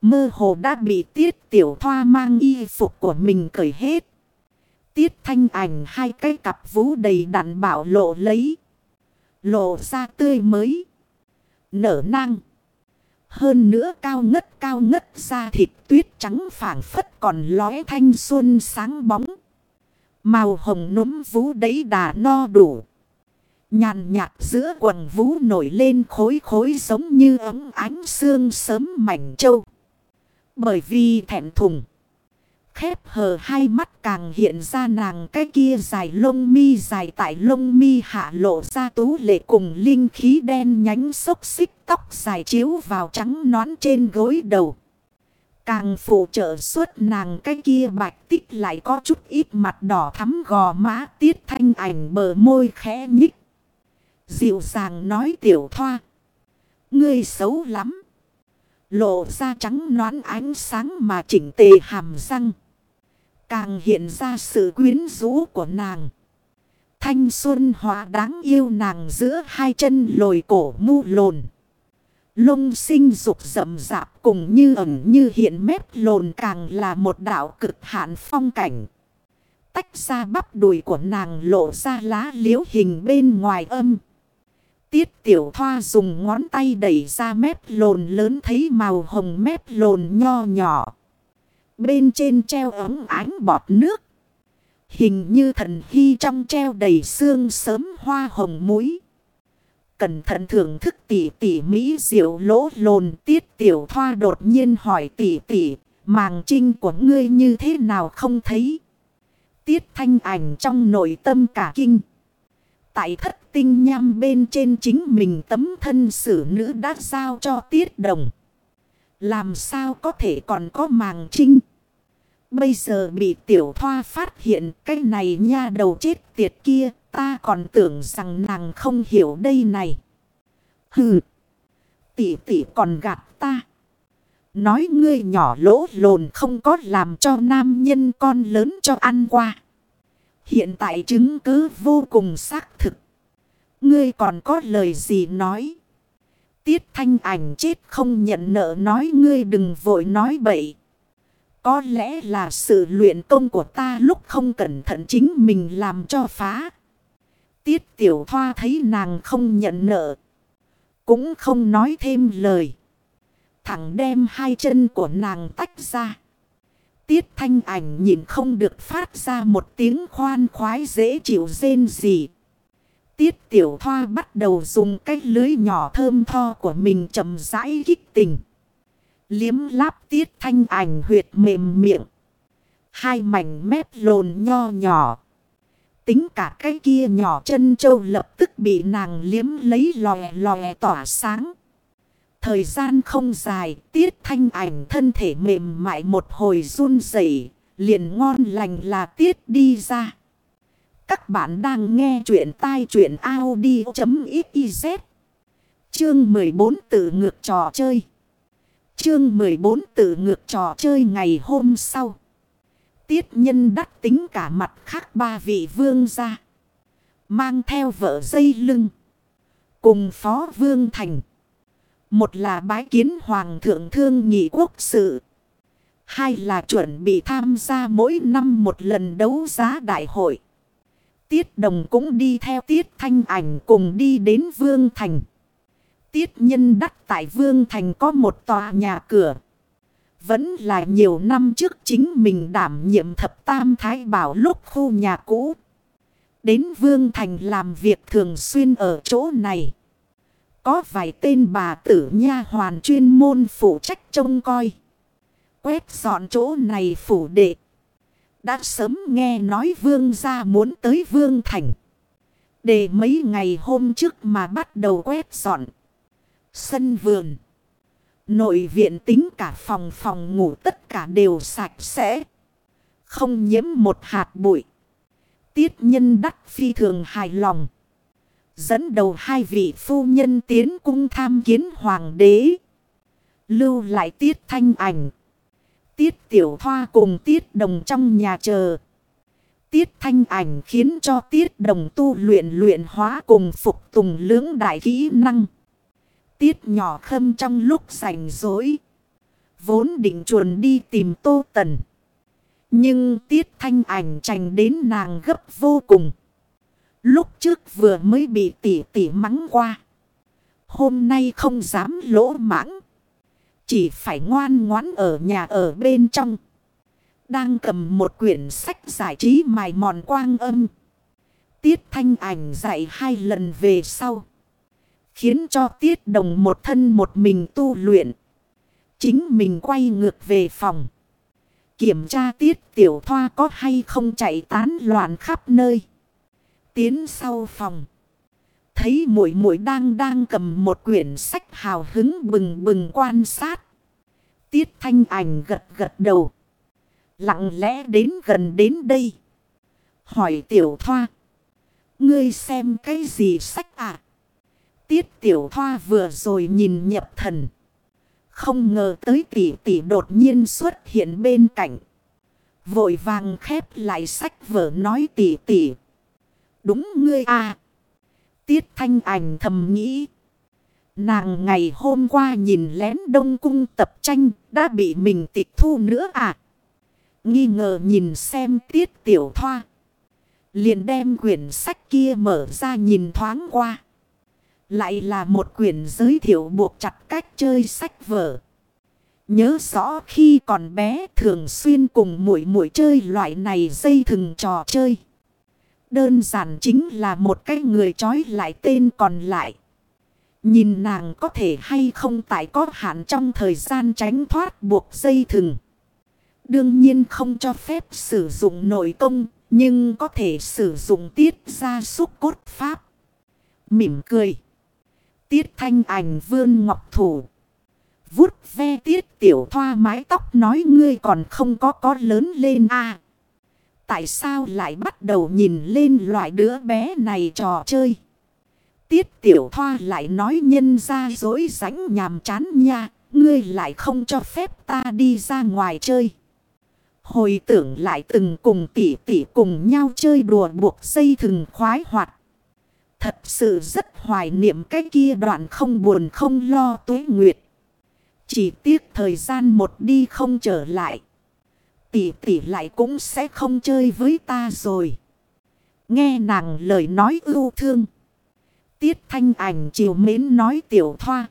Mơ hồ đã bị tiết tiểu thoa mang y phục của mình cởi hết. Tiết thanh ảnh hai cái cặp vú đầy đặn bảo lộ lấy. Lộ ra tươi mới. Nở năng. Hơn nữa cao ngất cao ngất ra thịt tuyết trắng phảng phất còn lóe thanh xuân sáng bóng. Màu hồng núm vú đấy đã no đủ. Nhàn nhạt giữa quần vú nổi lên khối khối giống như ấm ánh xương sớm mảnh trâu. Bởi vì thẹn thùng. Khép hờ hai mắt càng hiện ra nàng cái kia dài lông mi dài tại lông mi hạ lộ ra tú lệ cùng linh khí đen nhánh xốc xích tóc dài chiếu vào trắng nón trên gối đầu. Càng phụ trợ suốt nàng cái kia bạch tích lại có chút ít mặt đỏ thắm gò má tiết thanh ảnh bờ môi khẽ nhích. Dịu dàng nói tiểu thoa. Ngươi xấu lắm. Lộ ra trắng nón ánh sáng mà chỉnh tề hàm răng. Càng hiện ra sự quyến rũ của nàng. Thanh xuân hóa đáng yêu nàng giữa hai chân lồi cổ mu lồn. Lông sinh dục rậm rạp cùng như ẩn như hiện mép lồn càng là một đạo cực hạn phong cảnh. Tách ra bắp đùi của nàng lộ ra lá liễu hình bên ngoài âm. Tiết tiểu thoa dùng ngón tay đẩy ra mép lồn lớn thấy màu hồng mép lồn nho nhỏ. Bên trên treo ống ánh bọt nước. Hình như thần hy trong treo đầy xương sớm hoa hồng muối. Cẩn thận thưởng thức tỉ tỉ mỹ diệu lỗ lồn tiết tiểu thoa đột nhiên hỏi tỉ tỉ. Màng trinh của ngươi như thế nào không thấy. Tiết thanh ảnh trong nội tâm cả kinh. Tại thất tinh nham bên trên chính mình tấm thân xử nữ đã giao cho tiết đồng. Làm sao có thể còn có màng trinh. Bây giờ bị tiểu thoa phát hiện cái này nha đầu chết tiệt kia. Ta còn tưởng rằng nàng không hiểu đây này. Hừ. Tỷ tỷ còn gạt ta. Nói ngươi nhỏ lỗ lồn không có làm cho nam nhân con lớn cho ăn qua. Hiện tại chứng cứ vô cùng xác thực. Ngươi còn có lời gì nói? Tiết thanh ảnh chết không nhận nợ nói ngươi đừng vội nói bậy. Có lẽ là sự luyện công của ta lúc không cẩn thận chính mình làm cho phá. Tiết tiểu thoa thấy nàng không nhận nợ. Cũng không nói thêm lời. Thẳng đem hai chân của nàng tách ra. Tiết thanh ảnh nhìn không được phát ra một tiếng khoan khoái dễ chịu rên gì. Tiết tiểu thoa bắt đầu dùng cái lưới nhỏ thơm tho của mình chậm rãi kích tình. Liếm láp tiết thanh ảnh huyệt mềm miệng. Hai mảnh mép lồn nho nhỏ. Tính cả cái kia nhỏ chân châu lập tức bị nàng liếm lấy lòe lòe tỏa sáng. Thời gian không dài, tiết thanh ảnh thân thể mềm mại một hồi run rẩy liền ngon lành là tiết đi ra. Các bạn đang nghe chuyện tai chuyện Audi.xyz. Chương 14 tự ngược trò chơi. Chương 14 tự ngược trò chơi ngày hôm sau. Tiết nhân đắc tính cả mặt khác ba vị vương ra. Mang theo vợ dây lưng. Cùng phó vương thành. Một là bái kiến hoàng thượng thương nhị quốc sự. Hai là chuẩn bị tham gia mỗi năm một lần đấu giá đại hội. Tiết đồng cũng đi theo tiết thanh ảnh cùng đi đến vương thành. Tiết nhân đắc tại vương thành có một tòa nhà cửa. Vẫn là nhiều năm trước chính mình đảm nhiệm thập tam thái bảo lúc khu nhà cũ. Đến vương thành làm việc thường xuyên ở chỗ này. Có vài tên bà tử nha hoàn chuyên môn phụ trách trông coi. Quét dọn chỗ này phủ đệ. Đã sớm nghe nói vương gia muốn tới vương thành. Để mấy ngày hôm trước mà bắt đầu quét dọn. Sân vườn. Nội viện tính cả phòng phòng ngủ tất cả đều sạch sẽ. Không nhiễm một hạt bụi. Tiết nhân đắc phi thường hài lòng. Dẫn đầu hai vị phu nhân tiến cung tham kiến hoàng đế. Lưu lại tiết thanh ảnh. Tiết tiểu thoa cùng tiết đồng trong nhà chờ. Tiết thanh ảnh khiến cho tiết đồng tu luyện luyện hóa cùng phục tùng lưỡng đại kỹ năng. Tiết nhỏ khâm trong lúc rảnh rỗi. Vốn định chuồn đi tìm tô tần. Nhưng tiết thanh ảnh trành đến nàng gấp vô cùng. Lúc trước vừa mới bị tỉ tỉ mắng qua. Hôm nay không dám lỗ mãng. Chỉ phải ngoan ngoãn ở nhà ở bên trong. Đang cầm một quyển sách giải trí mài mòn quang âm. Tiết thanh ảnh dạy hai lần về sau. Khiến cho tiết đồng một thân một mình tu luyện. Chính mình quay ngược về phòng. Kiểm tra tiết tiểu thoa có hay không chạy tán loạn khắp nơi. Tiến sau phòng. Thấy mũi mũi đang đang cầm một quyển sách hào hứng bừng bừng quan sát. Tiết thanh ảnh gật gật đầu. Lặng lẽ đến gần đến đây. Hỏi tiểu thoa. Ngươi xem cái gì sách à? Tiết tiểu thoa vừa rồi nhìn nhập thần. Không ngờ tới tỷ tỷ đột nhiên xuất hiện bên cạnh. Vội vàng khép lại sách vở nói tỷ tỷ. Đúng ngươi à. Tiết thanh ảnh thầm nghĩ. Nàng ngày hôm qua nhìn lén đông cung tập tranh, đã bị mình tịch thu nữa à. Nghi ngờ nhìn xem tiết tiểu thoa. Liền đem quyển sách kia mở ra nhìn thoáng qua. Lại là một quyển giới thiệu buộc chặt cách chơi sách vở. Nhớ rõ khi còn bé thường xuyên cùng muội muội chơi loại này dây thừng trò chơi. Đơn giản chính là một cái người trói lại tên còn lại. Nhìn nàng có thể hay không tại có hạn trong thời gian tránh thoát buộc dây thừng. Đương nhiên không cho phép sử dụng nội công, nhưng có thể sử dụng tiết ra xúc cốt pháp. Mỉm cười. Tiết thanh ảnh vươn ngọc thủ. Vút ve tiết tiểu thoa mái tóc nói ngươi còn không có có lớn lên à. Tại sao lại bắt đầu nhìn lên loại đứa bé này trò chơi? Tiết tiểu thoa lại nói nhân ra dối rãnh nhàm chán nha. Ngươi lại không cho phép ta đi ra ngoài chơi. Hồi tưởng lại từng cùng tỷ tỷ cùng nhau chơi đùa buộc dây thừng khoái hoạt. Thật sự rất hoài niệm cái kia đoạn không buồn không lo tuế nguyệt. Chỉ tiếc thời gian một đi không trở lại. Tỷ tỷ lại cũng sẽ không chơi với ta rồi. Nghe nàng lời nói ưu thương. Tiết thanh ảnh chiều mến nói tiểu thoa.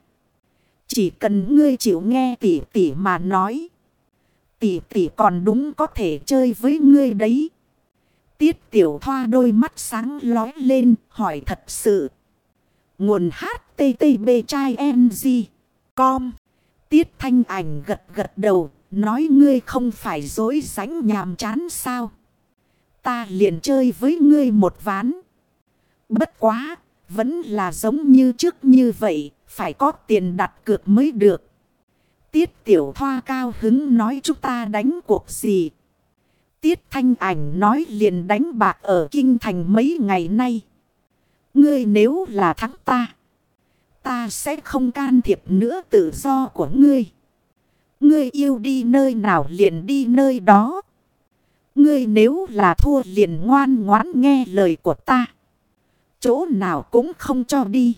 Chỉ cần ngươi chịu nghe tỷ tỷ mà nói. Tỷ tỷ còn đúng có thể chơi với ngươi đấy. Tiết tiểu thoa đôi mắt sáng lói lên, hỏi thật sự. Nguồn HTTB trai com Tiết thanh ảnh gật gật đầu. Nói ngươi không phải dối ránh nhàm chán sao. Ta liền chơi với ngươi một ván. Bất quá. Vẫn là giống như trước như vậy. Phải có tiền đặt cược mới được. Tiết tiểu thoa cao hứng nói chúng ta đánh cuộc gì. Tiết thanh ảnh nói liền đánh bạc ở kinh thành mấy ngày nay. Ngươi nếu là thắng ta. Ta sẽ không can thiệp nữa tự do của ngươi. Ngươi yêu đi nơi nào liền đi nơi đó. Ngươi nếu là thua liền ngoan ngoãn nghe lời của ta. Chỗ nào cũng không cho đi.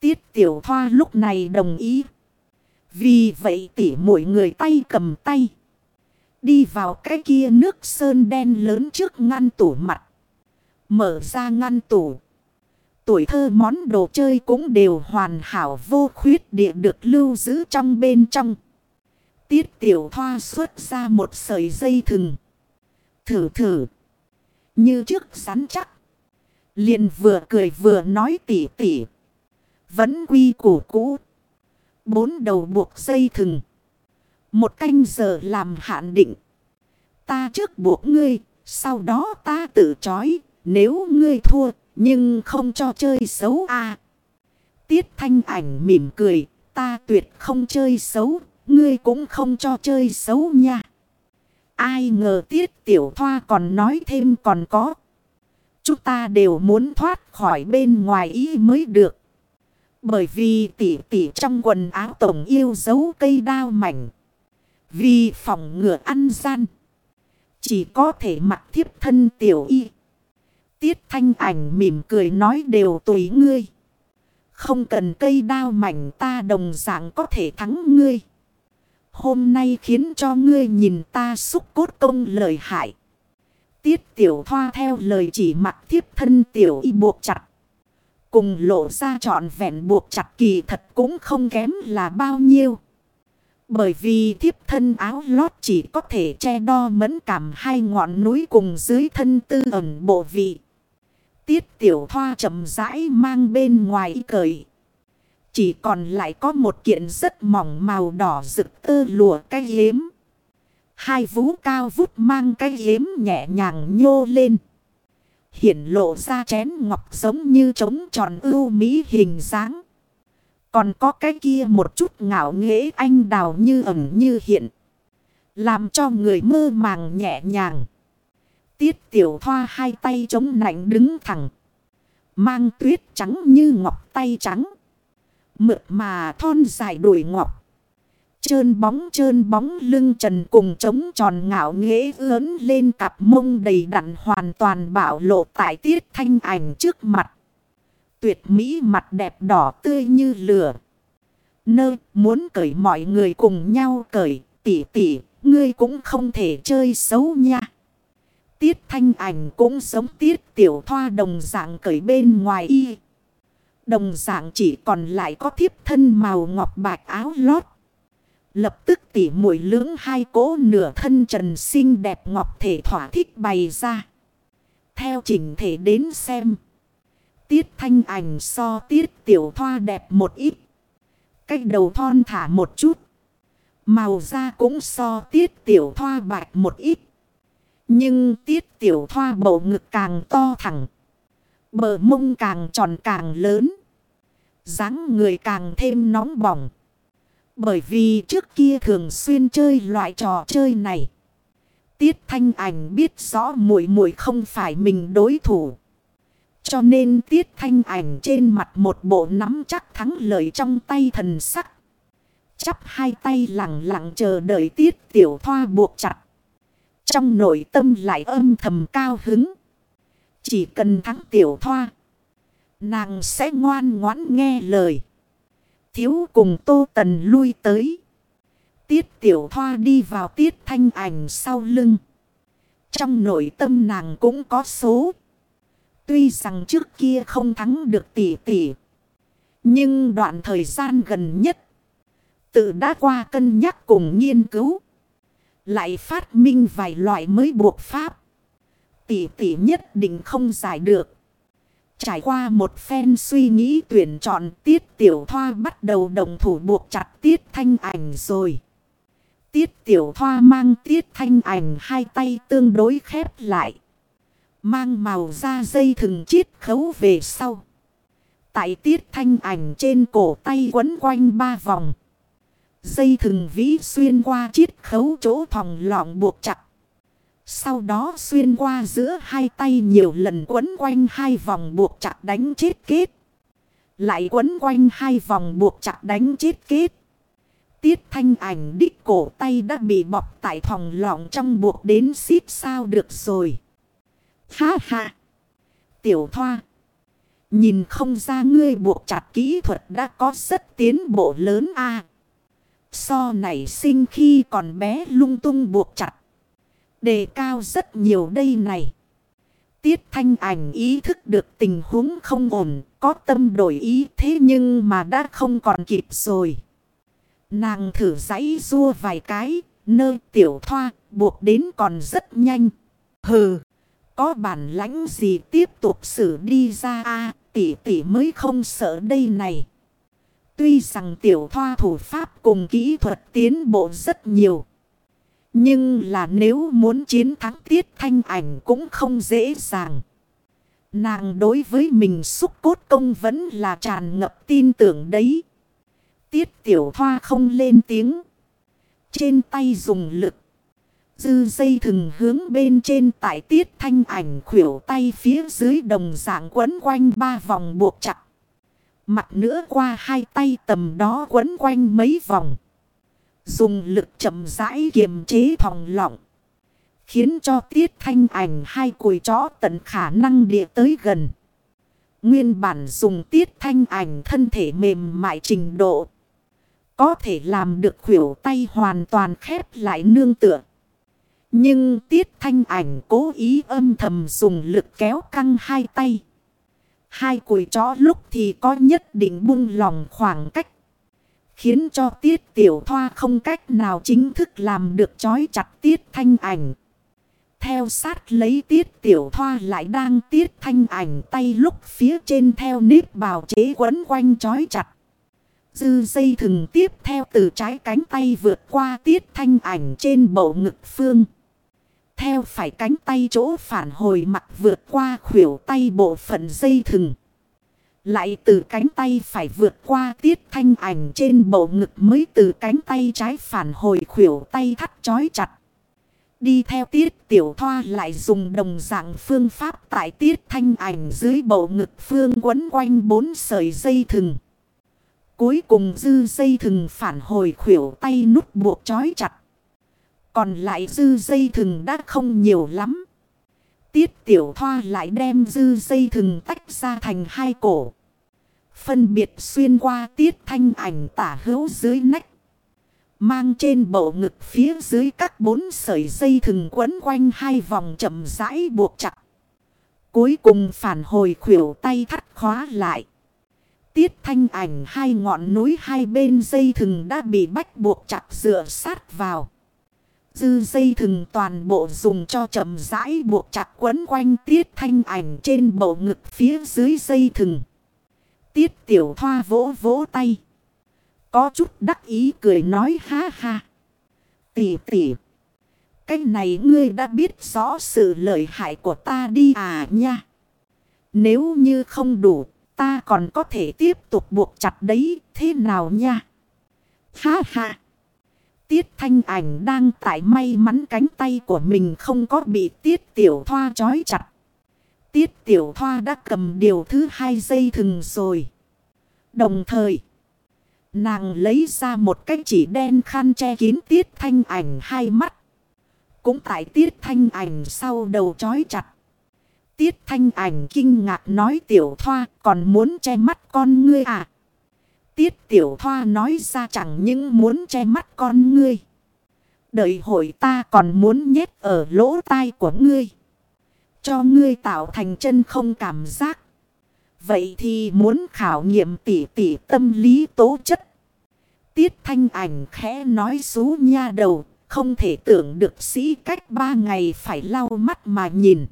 Tiết tiểu thoa lúc này đồng ý. Vì vậy tỉ mỗi người tay cầm tay. Đi vào cái kia nước sơn đen lớn trước ngăn tủ mặt. Mở ra ngăn tủ. Tuổi thơ món đồ chơi cũng đều hoàn hảo vô khuyết địa được lưu giữ trong bên trong. Tiết tiểu thoa xuất ra một sợi dây thừng. Thử thử. Như trước rắn chắc liền vừa cười vừa nói tỉ tỉ. Vẫn quy củ cũ. Bốn đầu buộc dây thừng. Một canh giờ làm hạn định. Ta trước buộc ngươi, sau đó ta tự trói. Nếu ngươi thua, nhưng không cho chơi xấu à. Tiết thanh ảnh mỉm cười, ta tuyệt không chơi xấu, ngươi cũng không cho chơi xấu nha. Ai ngờ tiết tiểu thoa còn nói thêm còn có. Chúng ta đều muốn thoát khỏi bên ngoài ý mới được. Bởi vì tỷ tỷ trong quần áo tổng yêu dấu cây đao mảnh. Vì phòng ngừa ăn gian. Chỉ có thể mặc thiếp thân tiểu y. Tiết thanh ảnh mỉm cười nói đều tùy ngươi. Không cần cây đao mảnh ta đồng dạng có thể thắng ngươi. Hôm nay khiến cho ngươi nhìn ta xúc cốt công lợi hại. Tiết tiểu thoa theo lời chỉ mặc thiếp thân tiểu y buộc chặt. Cùng lộ ra trọn vẹn buộc chặt kỳ thật cũng không kém là bao nhiêu. Bởi vì thiếp thân áo lót chỉ có thể che đo mẫn cảm hai ngọn núi cùng dưới thân tư ẩn bộ vị. Tiết tiểu thoa chậm rãi mang bên ngoài cởi. Chỉ còn lại có một kiện rất mỏng màu đỏ rực tơ lùa cái hiếm. Hai vú cao vút mang cái yếm nhẹ nhàng nhô lên. Hiển lộ ra chén ngọc giống như trống tròn ưu mỹ hình dáng. Còn có cái kia một chút ngạo nghễ anh đào như ẩn như hiện. Làm cho người mơ màng nhẹ nhàng. Tiết tiểu thoa hai tay chống nạnh đứng thẳng. Mang tuyết trắng như ngọc tay trắng. Mượt mà thon dài đuổi ngọc. Trơn bóng trơn bóng lưng trần cùng trống tròn ngạo nghễ lớn lên cặp mông đầy đặn hoàn toàn bảo lộ tại tiết thanh ảnh trước mặt. Tuyệt mỹ mặt đẹp đỏ tươi như lửa. Nơi muốn cởi mọi người cùng nhau cởi tỉ tỉ, ngươi cũng không thể chơi xấu nha. Tiết thanh ảnh cũng giống tiết tiểu thoa đồng dạng cởi bên ngoài y. Đồng dạng chỉ còn lại có thiếp thân màu ngọc bạch áo lót. Lập tức tỉ mũi lưỡng hai cỗ nửa thân trần xinh đẹp ngọc thể thỏa thích bày ra. Theo chỉnh thể đến xem. Tiết thanh ảnh so tiết tiểu thoa đẹp một ít. Cách đầu thon thả một chút. Màu da cũng so tiết tiểu thoa bạch một ít. Nhưng tiết tiểu thoa bầu ngực càng to thẳng. Bờ mông càng tròn càng lớn. dáng người càng thêm nóng bỏng. Bởi vì trước kia thường xuyên chơi loại trò chơi này. Tiết thanh ảnh biết rõ muội muội không phải mình đối thủ. Cho nên tiết thanh ảnh trên mặt một bộ nắm chắc thắng lợi trong tay thần sắc. Chắp hai tay lặng lặng chờ đợi tiết tiểu thoa buộc chặt. Trong nội tâm lại âm thầm cao hứng. Chỉ cần thắng tiểu thoa. Nàng sẽ ngoan ngoãn nghe lời. Thiếu cùng tô tần lui tới. Tiết tiểu thoa đi vào tiết thanh ảnh sau lưng. Trong nội tâm nàng cũng có số. Tuy rằng trước kia không thắng được tỷ tỷ. Nhưng đoạn thời gian gần nhất. Tự đã qua cân nhắc cùng nghiên cứu. Lại phát minh vài loại mới buộc pháp. Tỷ tỷ nhất định không giải được. Trải qua một phen suy nghĩ tuyển chọn, tiết tiểu thoa bắt đầu đồng thủ buộc chặt tiết thanh ảnh rồi. Tiết tiểu thoa mang tiết thanh ảnh hai tay tương đối khép lại. Mang màu da dây thừng chiết khấu về sau. Tại tiết thanh ảnh trên cổ tay quấn quanh ba vòng. Dây thừng vĩ xuyên qua chiết khấu chỗ thòng lọng buộc chặt. Sau đó xuyên qua giữa hai tay nhiều lần quấn quanh hai vòng buộc chặt đánh chết kết. Lại quấn quanh hai vòng buộc chặt đánh chết kết. Tiết thanh ảnh đích cổ tay đã bị bọc tại thòng lọng trong buộc đến xít sao được rồi. Ha ha! Tiểu thoa! Nhìn không ra ngươi buộc chặt kỹ thuật đã có rất tiến bộ lớn a So nảy sinh khi còn bé lung tung buộc chặt. Đề cao rất nhiều đây này. Tiết thanh ảnh ý thức được tình huống không ổn, có tâm đổi ý thế nhưng mà đã không còn kịp rồi. Nàng thử giấy rua vài cái, nơi tiểu thoa, buộc đến còn rất nhanh. Hừ, có bản lãnh gì tiếp tục xử đi ra a tỷ tỷ mới không sợ đây này. Tuy rằng tiểu thoa thủ pháp cùng kỹ thuật tiến bộ rất nhiều. Nhưng là nếu muốn chiến thắng tiết thanh ảnh cũng không dễ dàng. Nàng đối với mình xúc cốt công vẫn là tràn ngập tin tưởng đấy. Tiết tiểu thoa không lên tiếng. Trên tay dùng lực. Dư dây thừng hướng bên trên tại tiết thanh ảnh khuỷu tay phía dưới đồng dạng quấn quanh ba vòng buộc chặt. Mặt nữa qua hai tay tầm đó quấn quanh mấy vòng. Dùng lực chậm rãi kiềm chế thòng lọng. Khiến cho tiết thanh ảnh hai cùi chó tận khả năng địa tới gần. Nguyên bản dùng tiết thanh ảnh thân thể mềm mại trình độ. Có thể làm được khuỷu tay hoàn toàn khép lại nương tựa. Nhưng tiết thanh ảnh cố ý âm thầm dùng lực kéo căng hai tay. Hai cùi chó lúc thì có nhất định buông lòng khoảng cách. Khiến cho tiết tiểu thoa không cách nào chính thức làm được chói chặt tiết thanh ảnh. Theo sát lấy tiết tiểu thoa lại đang tiết thanh ảnh tay lúc phía trên theo nếp bào chế quấn quanh chói chặt. Dư dây thừng tiếp theo từ trái cánh tay vượt qua tiết thanh ảnh trên bầu ngực phương. Theo phải cánh tay chỗ phản hồi mặt vượt qua khuỷu tay bộ phận dây thừng. Lại từ cánh tay phải vượt qua tiết thanh ảnh trên bầu ngực mới từ cánh tay trái phản hồi khuỷu tay thắt chói chặt. đi theo tiết tiểu thoa lại dùng đồng dạng phương pháp tại tiết thanh ảnh dưới bầu ngực phương quấn quanh bốn sợi dây thừng. Cuối cùng dư dây thừng phản hồi khuỷu tay nút buộc chói chặt. Còn lại dư dây thừng đã không nhiều lắm. Tiết tiểu thoa lại đem dư dây thừng tách ra thành hai cổ. Phân biệt xuyên qua tiết thanh ảnh tả hữu dưới nách. Mang trên bộ ngực phía dưới các bốn sợi dây thừng quấn quanh hai vòng chậm rãi buộc chặt. Cuối cùng phản hồi khuỷu tay thắt khóa lại. Tiết thanh ảnh hai ngọn núi hai bên dây thừng đã bị bách buộc chặt dựa sát vào. Dư dây thừng toàn bộ dùng cho chậm rãi buộc chặt quấn quanh tiết thanh ảnh trên bộ ngực phía dưới dây thừng. Tiết tiểu thoa vỗ vỗ tay. Có chút đắc ý cười nói ha ha. Tỷ tỷ. Cái này ngươi đã biết rõ sự lợi hại của ta đi à nha. Nếu như không đủ, ta còn có thể tiếp tục buộc chặt đấy, thế nào nha? Ha ha. Tiết thanh ảnh đang tại may mắn cánh tay của mình không có bị tiết tiểu thoa trói chặt. Tiết tiểu thoa đã cầm điều thứ hai dây thừng rồi. Đồng thời, nàng lấy ra một cái chỉ đen khăn che kín tiết thanh ảnh hai mắt. Cũng tại tiết thanh ảnh sau đầu trói chặt. Tiết thanh ảnh kinh ngạc nói tiểu thoa còn muốn che mắt con ngươi à. Tiết tiểu thoa nói ra chẳng những muốn che mắt con ngươi. Đợi hội ta còn muốn nhét ở lỗ tai của ngươi. Cho ngươi tạo thành chân không cảm giác. Vậy thì muốn khảo nghiệm tỉ tỉ tâm lý tố chất. Tiết thanh ảnh khẽ nói xú nha đầu. Không thể tưởng được sĩ cách ba ngày phải lau mắt mà nhìn.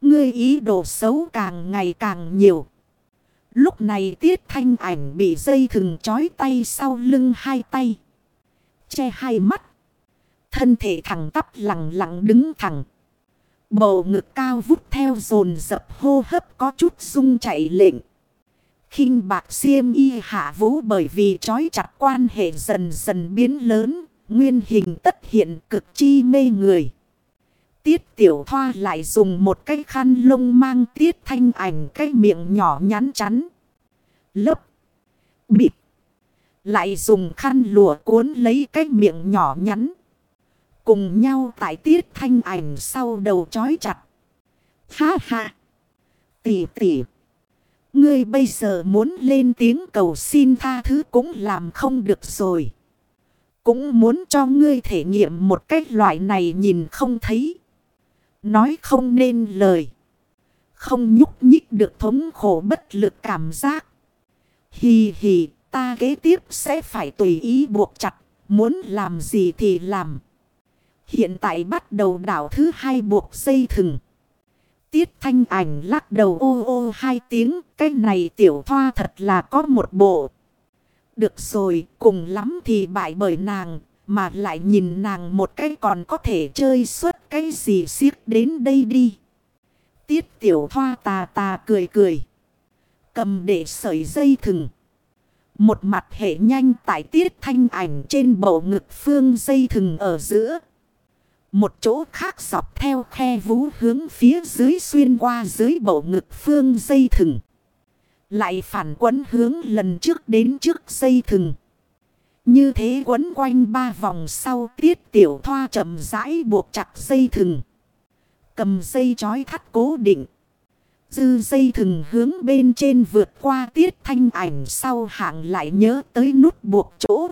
Ngươi ý đồ xấu càng ngày càng nhiều. Lúc này tiết thanh ảnh bị dây thừng trói tay sau lưng hai tay. Che hai mắt. Thân thể thẳng tắp lặng lặng đứng thẳng. Bầu ngực cao vút theo dồn dập hô hấp có chút rung chạy lệnh. khinh bạc xiêm y hạ vũ bởi vì trói chặt quan hệ dần dần biến lớn. Nguyên hình tất hiện cực chi mê người. Tiết tiểu thoa lại dùng một cái khăn lông mang tiết thanh ảnh cái miệng nhỏ nhắn chắn. Lấp. Bịt. Lại dùng khăn lụa cuốn lấy cái miệng nhỏ nhắn. Cùng nhau tại tiết thanh ảnh sau đầu chói chặt. Ha ha. Tỷ tỷ. Ngươi bây giờ muốn lên tiếng cầu xin tha thứ cũng làm không được rồi. Cũng muốn cho ngươi thể nghiệm một cách loại này nhìn không thấy. Nói không nên lời. Không nhúc nhích được thống khổ bất lực cảm giác. Hì hì, ta kế tiếp sẽ phải tùy ý buộc chặt. Muốn làm gì thì làm. Hiện tại bắt đầu đảo thứ hai buộc dây thừng. Tiết thanh ảnh lắc đầu ô ô hai tiếng. Cái này tiểu thoa thật là có một bộ. Được rồi, cùng lắm thì bại bởi nàng. Mà lại nhìn nàng một cái còn có thể chơi suốt cái gì siết đến đây đi. Tiết tiểu thoa tà tà cười cười. Cầm để sợi dây thừng. Một mặt hệ nhanh tại tiết thanh ảnh trên bầu ngực phương dây thừng ở giữa. Một chỗ khác dọc theo khe vú hướng phía dưới xuyên qua dưới bầu ngực phương dây thừng. Lại phản quấn hướng lần trước đến trước dây thừng. Như thế quấn quanh ba vòng sau, tiết tiểu thoa chậm rãi buộc chặt dây thừng. Cầm dây chói thắt cố định. Dư dây thừng hướng bên trên vượt qua tiết thanh ảnh sau hạng lại nhớ tới nút buộc chỗ.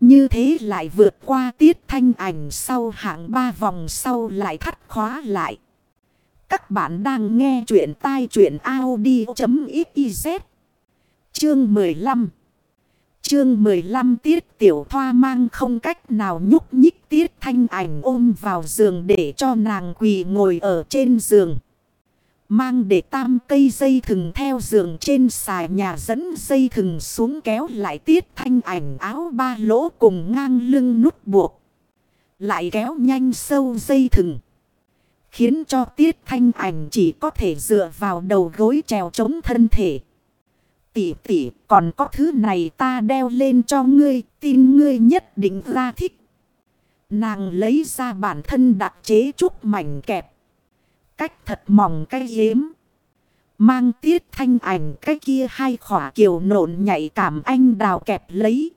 Như thế lại vượt qua tiết thanh ảnh sau hạng ba vòng sau lại thắt khóa lại. Các bạn đang nghe chuyện tai chuyện Audi.xyz. Chương 15 Chương 15 tiết tiểu thoa mang không cách nào nhúc nhích tiết thanh ảnh ôm vào giường để cho nàng quỳ ngồi ở trên giường. Mang để tam cây dây thừng theo giường trên xài nhà dẫn dây thừng xuống kéo lại tiết thanh ảnh áo ba lỗ cùng ngang lưng nút buộc. Lại kéo nhanh sâu dây thừng. Khiến cho tiết thanh ảnh chỉ có thể dựa vào đầu gối trèo chống thân thể tỷ tỷ còn có thứ này ta đeo lên cho ngươi, tin ngươi nhất định ra thích. Nàng lấy ra bản thân đặc chế trúc mảnh kẹp. Cách thật mỏng cái yếm. Mang tiết thanh ảnh cái kia hai khỏa kiều nộn nhạy cảm anh đào kẹp lấy.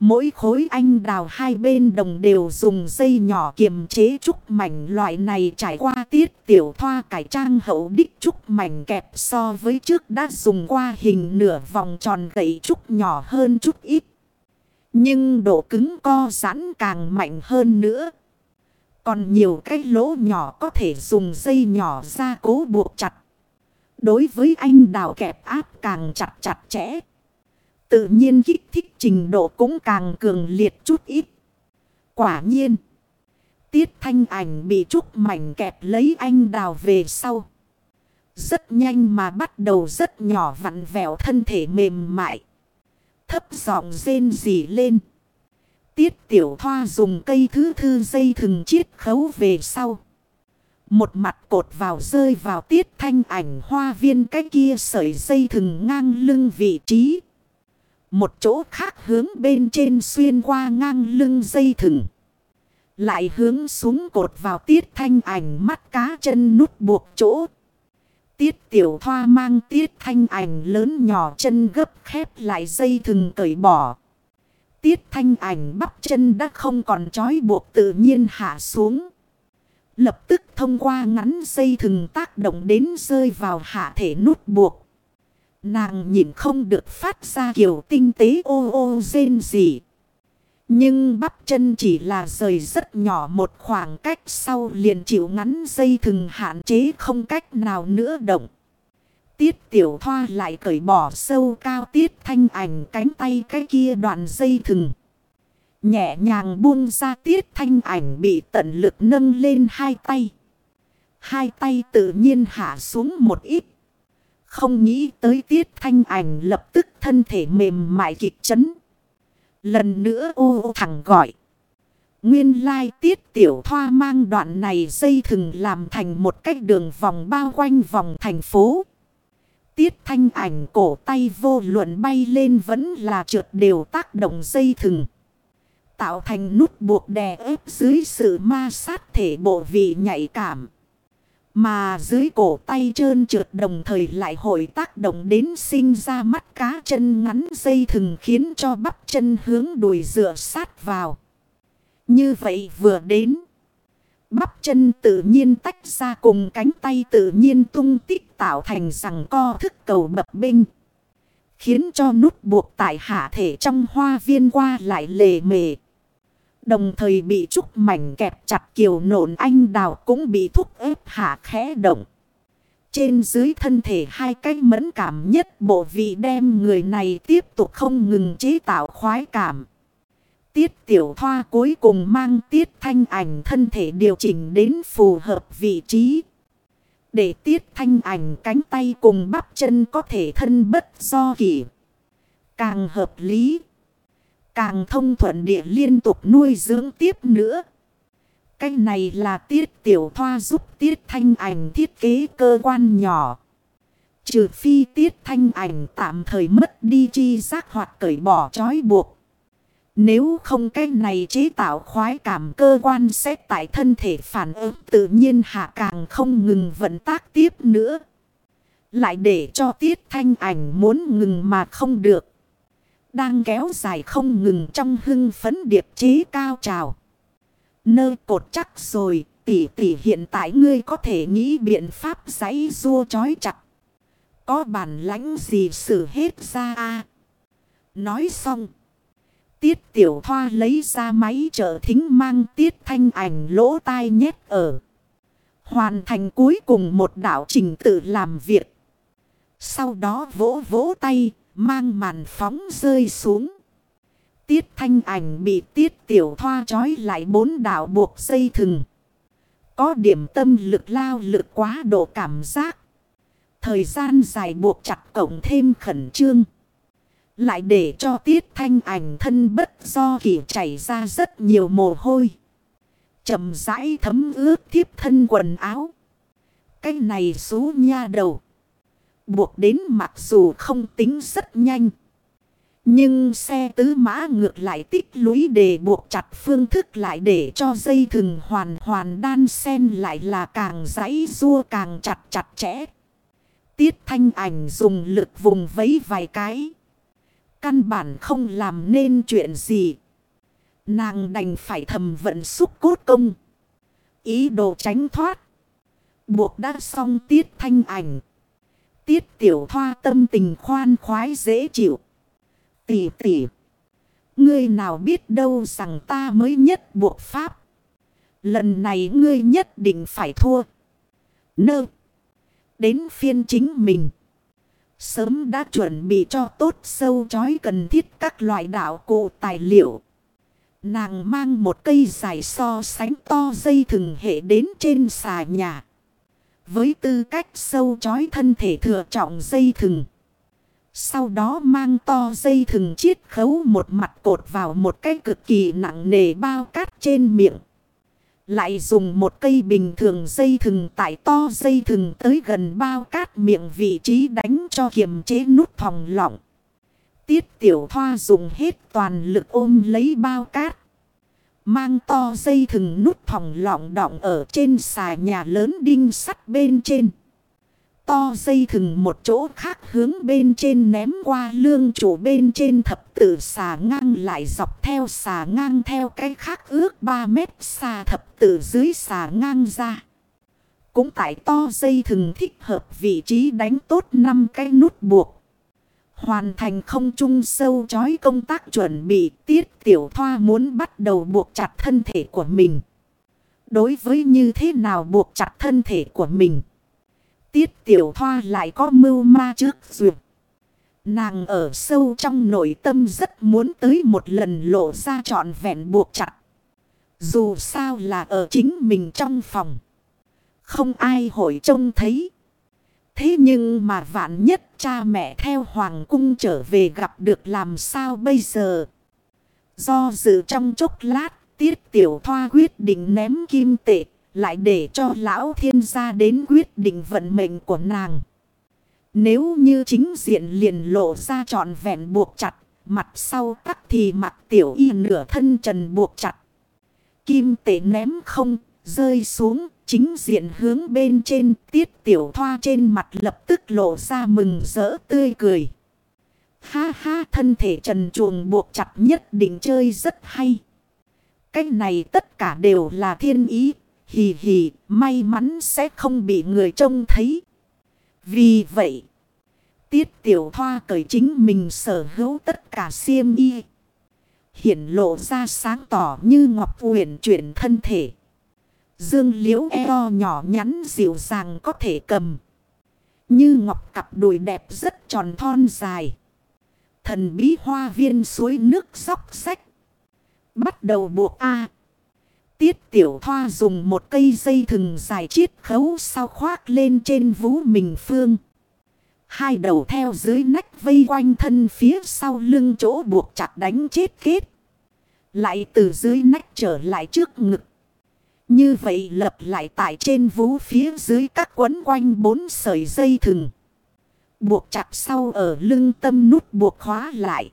Mỗi khối anh đào hai bên đồng đều dùng dây nhỏ kiềm chế trúc mảnh loại này trải qua tiết tiểu thoa cải trang hậu đích trúc mảnh kẹp so với trước đã dùng qua hình nửa vòng tròn gậy trúc nhỏ hơn chút ít. Nhưng độ cứng co giãn càng mạnh hơn nữa. Còn nhiều cái lỗ nhỏ có thể dùng dây nhỏ ra cố buộc chặt. Đối với anh đào kẹp áp càng chặt chặt chẽ. Tự nhiên kích thích trình độ cũng càng cường liệt chút ít. Quả nhiên. Tiết thanh ảnh bị trúc mảnh kẹp lấy anh đào về sau. Rất nhanh mà bắt đầu rất nhỏ vặn vẹo thân thể mềm mại. Thấp giọng rên rỉ lên. Tiết tiểu thoa dùng cây thứ thư dây thừng chiết khấu về sau. Một mặt cột vào rơi vào tiết thanh ảnh hoa viên cái kia sợi dây thừng ngang lưng vị trí. Một chỗ khác hướng bên trên xuyên qua ngang lưng dây thừng. Lại hướng xuống cột vào tiết thanh ảnh mắt cá chân nút buộc chỗ. Tiết tiểu thoa mang tiết thanh ảnh lớn nhỏ chân gấp khép lại dây thừng cởi bỏ. Tiết thanh ảnh bắp chân đã không còn trói buộc tự nhiên hạ xuống. Lập tức thông qua ngắn dây thừng tác động đến rơi vào hạ thể nút buộc. Nàng nhìn không được phát ra kiểu tinh tế ô ô rên gì. Nhưng bắp chân chỉ là rời rất nhỏ một khoảng cách sau liền chịu ngắn dây thừng hạn chế không cách nào nữa động. Tiết tiểu thoa lại cởi bỏ sâu cao tiết thanh ảnh cánh tay cái kia đoạn dây thừng. Nhẹ nhàng buông ra tiết thanh ảnh bị tận lực nâng lên hai tay. Hai tay tự nhiên hạ xuống một ít. Không nghĩ tới tiết thanh ảnh lập tức thân thể mềm mại kịch chấn. Lần nữa ô ô thẳng gọi. Nguyên lai tiết tiểu thoa mang đoạn này dây thừng làm thành một cách đường vòng bao quanh vòng thành phố. Tiết thanh ảnh cổ tay vô luận bay lên vẫn là trượt đều tác động dây thừng. Tạo thành nút buộc đè ép dưới sự ma sát thể bộ vị nhạy cảm. Mà dưới cổ tay trơn trượt đồng thời lại hội tác động đến sinh ra mắt cá chân ngắn dây thừng khiến cho bắp chân hướng đùi dựa sát vào. Như vậy vừa đến. Bắp chân tự nhiên tách ra cùng cánh tay tự nhiên tung tích tạo thành rằng co thức cầu bập binh. Khiến cho nút buộc tại hạ thể trong hoa viên qua lại lề mề. Đồng thời bị trúc mảnh kẹp chặt kiều nộn anh đào cũng bị thúc ép hạ khẽ động. Trên dưới thân thể hai cái mẫn cảm nhất bộ vị đem người này tiếp tục không ngừng chế tạo khoái cảm. Tiết tiểu thoa cuối cùng mang tiết thanh ảnh thân thể điều chỉnh đến phù hợp vị trí. Để tiết thanh ảnh cánh tay cùng bắp chân có thể thân bất do kỷ. Càng hợp lý. Càng thông thuận địa liên tục nuôi dưỡng tiếp nữa. Cái này là tiết tiểu thoa giúp tiết thanh ảnh thiết kế cơ quan nhỏ. Trừ phi tiết thanh ảnh tạm thời mất đi chi giác hoặc cởi bỏ trói buộc. Nếu không cái này chế tạo khoái cảm cơ quan sẽ tại thân thể phản ứng tự nhiên hạ càng không ngừng vận tác tiếp nữa. Lại để cho tiết thanh ảnh muốn ngừng mà không được. Đang kéo dài không ngừng trong hưng phấn điệp chế cao trào. Nơ cột chắc rồi, tỷ tỷ hiện tại ngươi có thể nghĩ biện pháp giấy rua chói chặt. Có bản lãnh gì xử hết ra a Nói xong. Tiết tiểu thoa lấy ra máy trợ thính mang tiết thanh ảnh lỗ tai nhét ở. Hoàn thành cuối cùng một đảo trình tự làm việc. Sau đó vỗ vỗ tay, mang màn phóng rơi xuống. Tiết thanh ảnh bị tiết tiểu thoa trói lại bốn đảo buộc dây thừng. Có điểm tâm lực lao lực quá độ cảm giác. Thời gian dài buộc chặt cổng thêm khẩn trương. Lại để cho tiết thanh ảnh thân bất do kỷ chảy ra rất nhiều mồ hôi. chậm rãi thấm ướt thiếp thân quần áo. Cái này xú nha đầu. Buộc đến mặc dù không tính rất nhanh. Nhưng xe tứ mã ngược lại tích lũy để buộc chặt phương thức lại để cho dây thừng hoàn hoàn đan sen lại là càng giãy rua càng chặt chặt chẽ. Tiết thanh ảnh dùng lực vùng vấy vài cái. Căn bản không làm nên chuyện gì. Nàng đành phải thầm vận xúc cốt công. Ý đồ tránh thoát. Buộc đã xong tiết thanh ảnh. Tiết tiểu thoa tâm tình khoan khoái dễ chịu. Tỷ tỷ. Ngươi nào biết đâu rằng ta mới nhất buộc pháp. Lần này ngươi nhất định phải thua. Nơ. Đến phiên chính mình. Sớm đã chuẩn bị cho tốt sâu chói cần thiết các loại đạo cụ tài liệu. Nàng mang một cây dài so sánh to dây thừng hệ đến trên xà nhà. Với tư cách sâu chói thân thể thừa trọng dây thừng. Sau đó mang to dây thừng chiết khấu một mặt cột vào một cái cực kỳ nặng nề bao cát trên miệng. Lại dùng một cây bình thường dây thừng tải to dây thừng tới gần bao cát miệng vị trí đánh cho kiềm chế nút thòng lọng. Tiết tiểu thoa dùng hết toàn lực ôm lấy bao cát. Mang to dây thừng nút thòng lọng đọng ở trên xà nhà lớn đinh sắt bên trên. To dây thừng một chỗ khác hướng bên trên ném qua lương chủ bên trên thập tử xà ngang lại dọc theo xà ngang theo cái khác ước 3 mét xa thập tử dưới xà ngang ra. Cũng tại to dây thừng thích hợp vị trí đánh tốt năm cái nút buộc. Hoàn thành không trung sâu chói công tác chuẩn bị, tiết tiểu thoa muốn bắt đầu buộc chặt thân thể của mình. Đối với như thế nào buộc chặt thân thể của mình. Tiết tiểu thoa lại có mưu ma trước duyệt. Nàng ở sâu trong nội tâm rất muốn tới một lần lộ ra trọn vẹn buộc chặt. Dù sao là ở chính mình trong phòng. Không ai hội trông thấy. Thế nhưng mà vạn nhất cha mẹ theo hoàng cung trở về gặp được làm sao bây giờ? Do dự trong chốc lát, tiết tiểu thoa quyết định ném kim tệ, lại để cho lão thiên gia đến quyết định vận mệnh của nàng. Nếu như chính diện liền lộ ra trọn vẹn buộc chặt, mặt sau tắc thì mặt tiểu y nửa thân trần buộc chặt. Kim tệ ném không, rơi xuống, chính diện hướng bên trên, tiết tiểu thoa trên mặt lập tức lộ ra mừng rỡ tươi cười. Ha ha thân thể trần chuồng buộc chặt nhất định chơi rất hay. Cái này tất cả đều là thiên ý, hì hì, may mắn sẽ không bị người trông thấy. Vì vậy, tiết tiểu thoa cởi chính mình sở hữu tất cả siêm y. Hiển lộ ra sáng tỏ như ngọc huyền chuyển thân thể. Dương liễu eo nhỏ nhắn dịu dàng có thể cầm. Như ngọc cặp đùi đẹp rất tròn thon dài. Thần bí hoa viên suối nước sóc sách. Bắt đầu buộc A. Tiết tiểu thoa dùng một cây dây thừng dài chiết khấu sao khoác lên trên vú mình phương. Hai đầu theo dưới nách vây quanh thân phía sau lưng chỗ buộc chặt đánh chết kết. Lại từ dưới nách trở lại trước ngực. Như vậy lập lại tại trên vú phía dưới các quấn quanh bốn sợi dây thừng. Buộc chặt sau ở lưng tâm nút buộc khóa lại.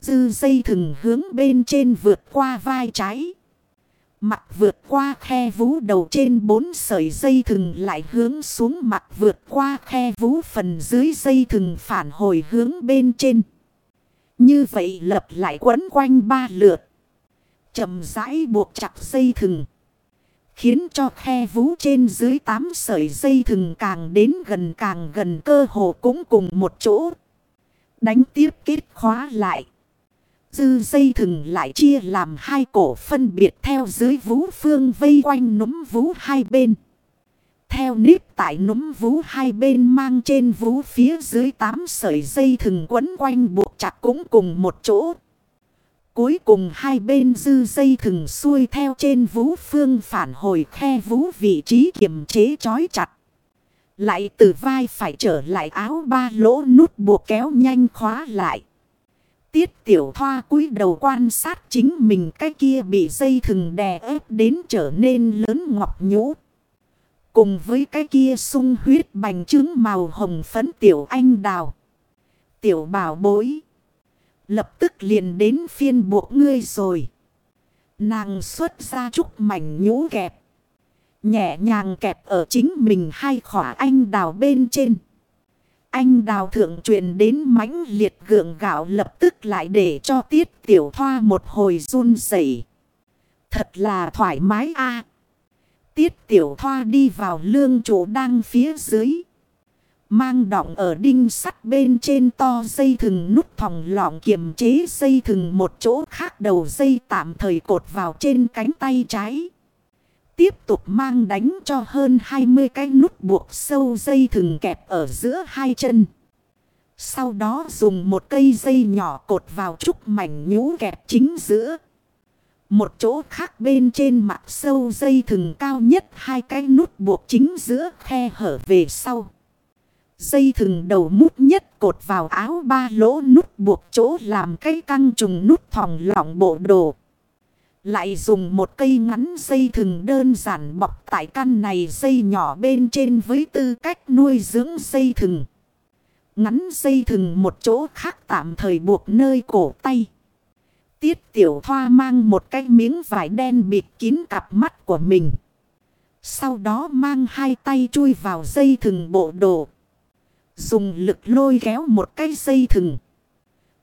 Dư dây thừng hướng bên trên vượt qua vai trái. Mặt vượt qua khe vú đầu trên bốn sợi dây thừng lại hướng xuống mặt vượt qua khe vú phần dưới dây thừng phản hồi hướng bên trên. Như vậy lập lại quấn quanh ba lượt. chậm rãi buộc chặt dây thừng. Khiến cho khe vú trên dưới tám sợi dây thừng càng đến gần càng gần cơ hồ cũng cùng một chỗ. Đánh tiếp kết khóa lại. Dư dây thừng lại chia làm hai cổ phân biệt theo dưới vú phương vây quanh núm vú hai bên. Theo nếp tại núm vú hai bên mang trên vú phía dưới tám sợi dây thừng quấn quanh buộc chặt cũng cùng một chỗ. Cuối cùng hai bên dư dây thừng xuôi theo trên vú phương phản hồi khe vú vị trí kiềm chế chói chặt. Lại từ vai phải trở lại áo ba lỗ nút buộc kéo nhanh khóa lại. Tiết tiểu thoa cúi đầu quan sát chính mình cái kia bị dây thừng đè ép đến trở nên lớn ngọc nhũ. Cùng với cái kia sung huyết bành trướng màu hồng phấn tiểu anh đào. Tiểu bảo bối. Lập tức liền đến phiên buộc ngươi rồi. Nàng xuất ra chút mảnh nhũ kẹp. Nhẹ nhàng kẹp ở chính mình hai khỏa anh đào bên trên. Anh đào thượng truyền đến mãnh liệt gượng gạo lập tức lại để cho tiết tiểu thoa một hồi run rẩy Thật là thoải mái a Tiết tiểu thoa đi vào lương chỗ đang phía dưới. Mang động ở đinh sắt bên trên to dây thừng nút thòng lọng kiềm chế dây thừng một chỗ khác đầu dây tạm thời cột vào trên cánh tay trái. Tiếp tục mang đánh cho hơn 20 cái nút buộc sâu dây thừng kẹp ở giữa hai chân. Sau đó dùng một cây dây nhỏ cột vào trúc mảnh nhũ kẹp chính giữa. Một chỗ khác bên trên mặt sâu dây thừng cao nhất hai cái nút buộc chính giữa khe hở về sau. Dây thừng đầu mút nhất cột vào áo ba lỗ nút buộc chỗ làm cây căng trùng nút thòng lỏng bộ đồ. Lại dùng một cây ngắn dây thừng đơn giản bọc tại căn này dây nhỏ bên trên với tư cách nuôi dưỡng dây thừng. Ngắn dây thừng một chỗ khác tạm thời buộc nơi cổ tay. Tiết tiểu thoa mang một cái miếng vải đen bịt kín cặp mắt của mình. Sau đó mang hai tay chui vào dây thừng bộ đồ. Dùng lực lôi kéo một cái dây thừng.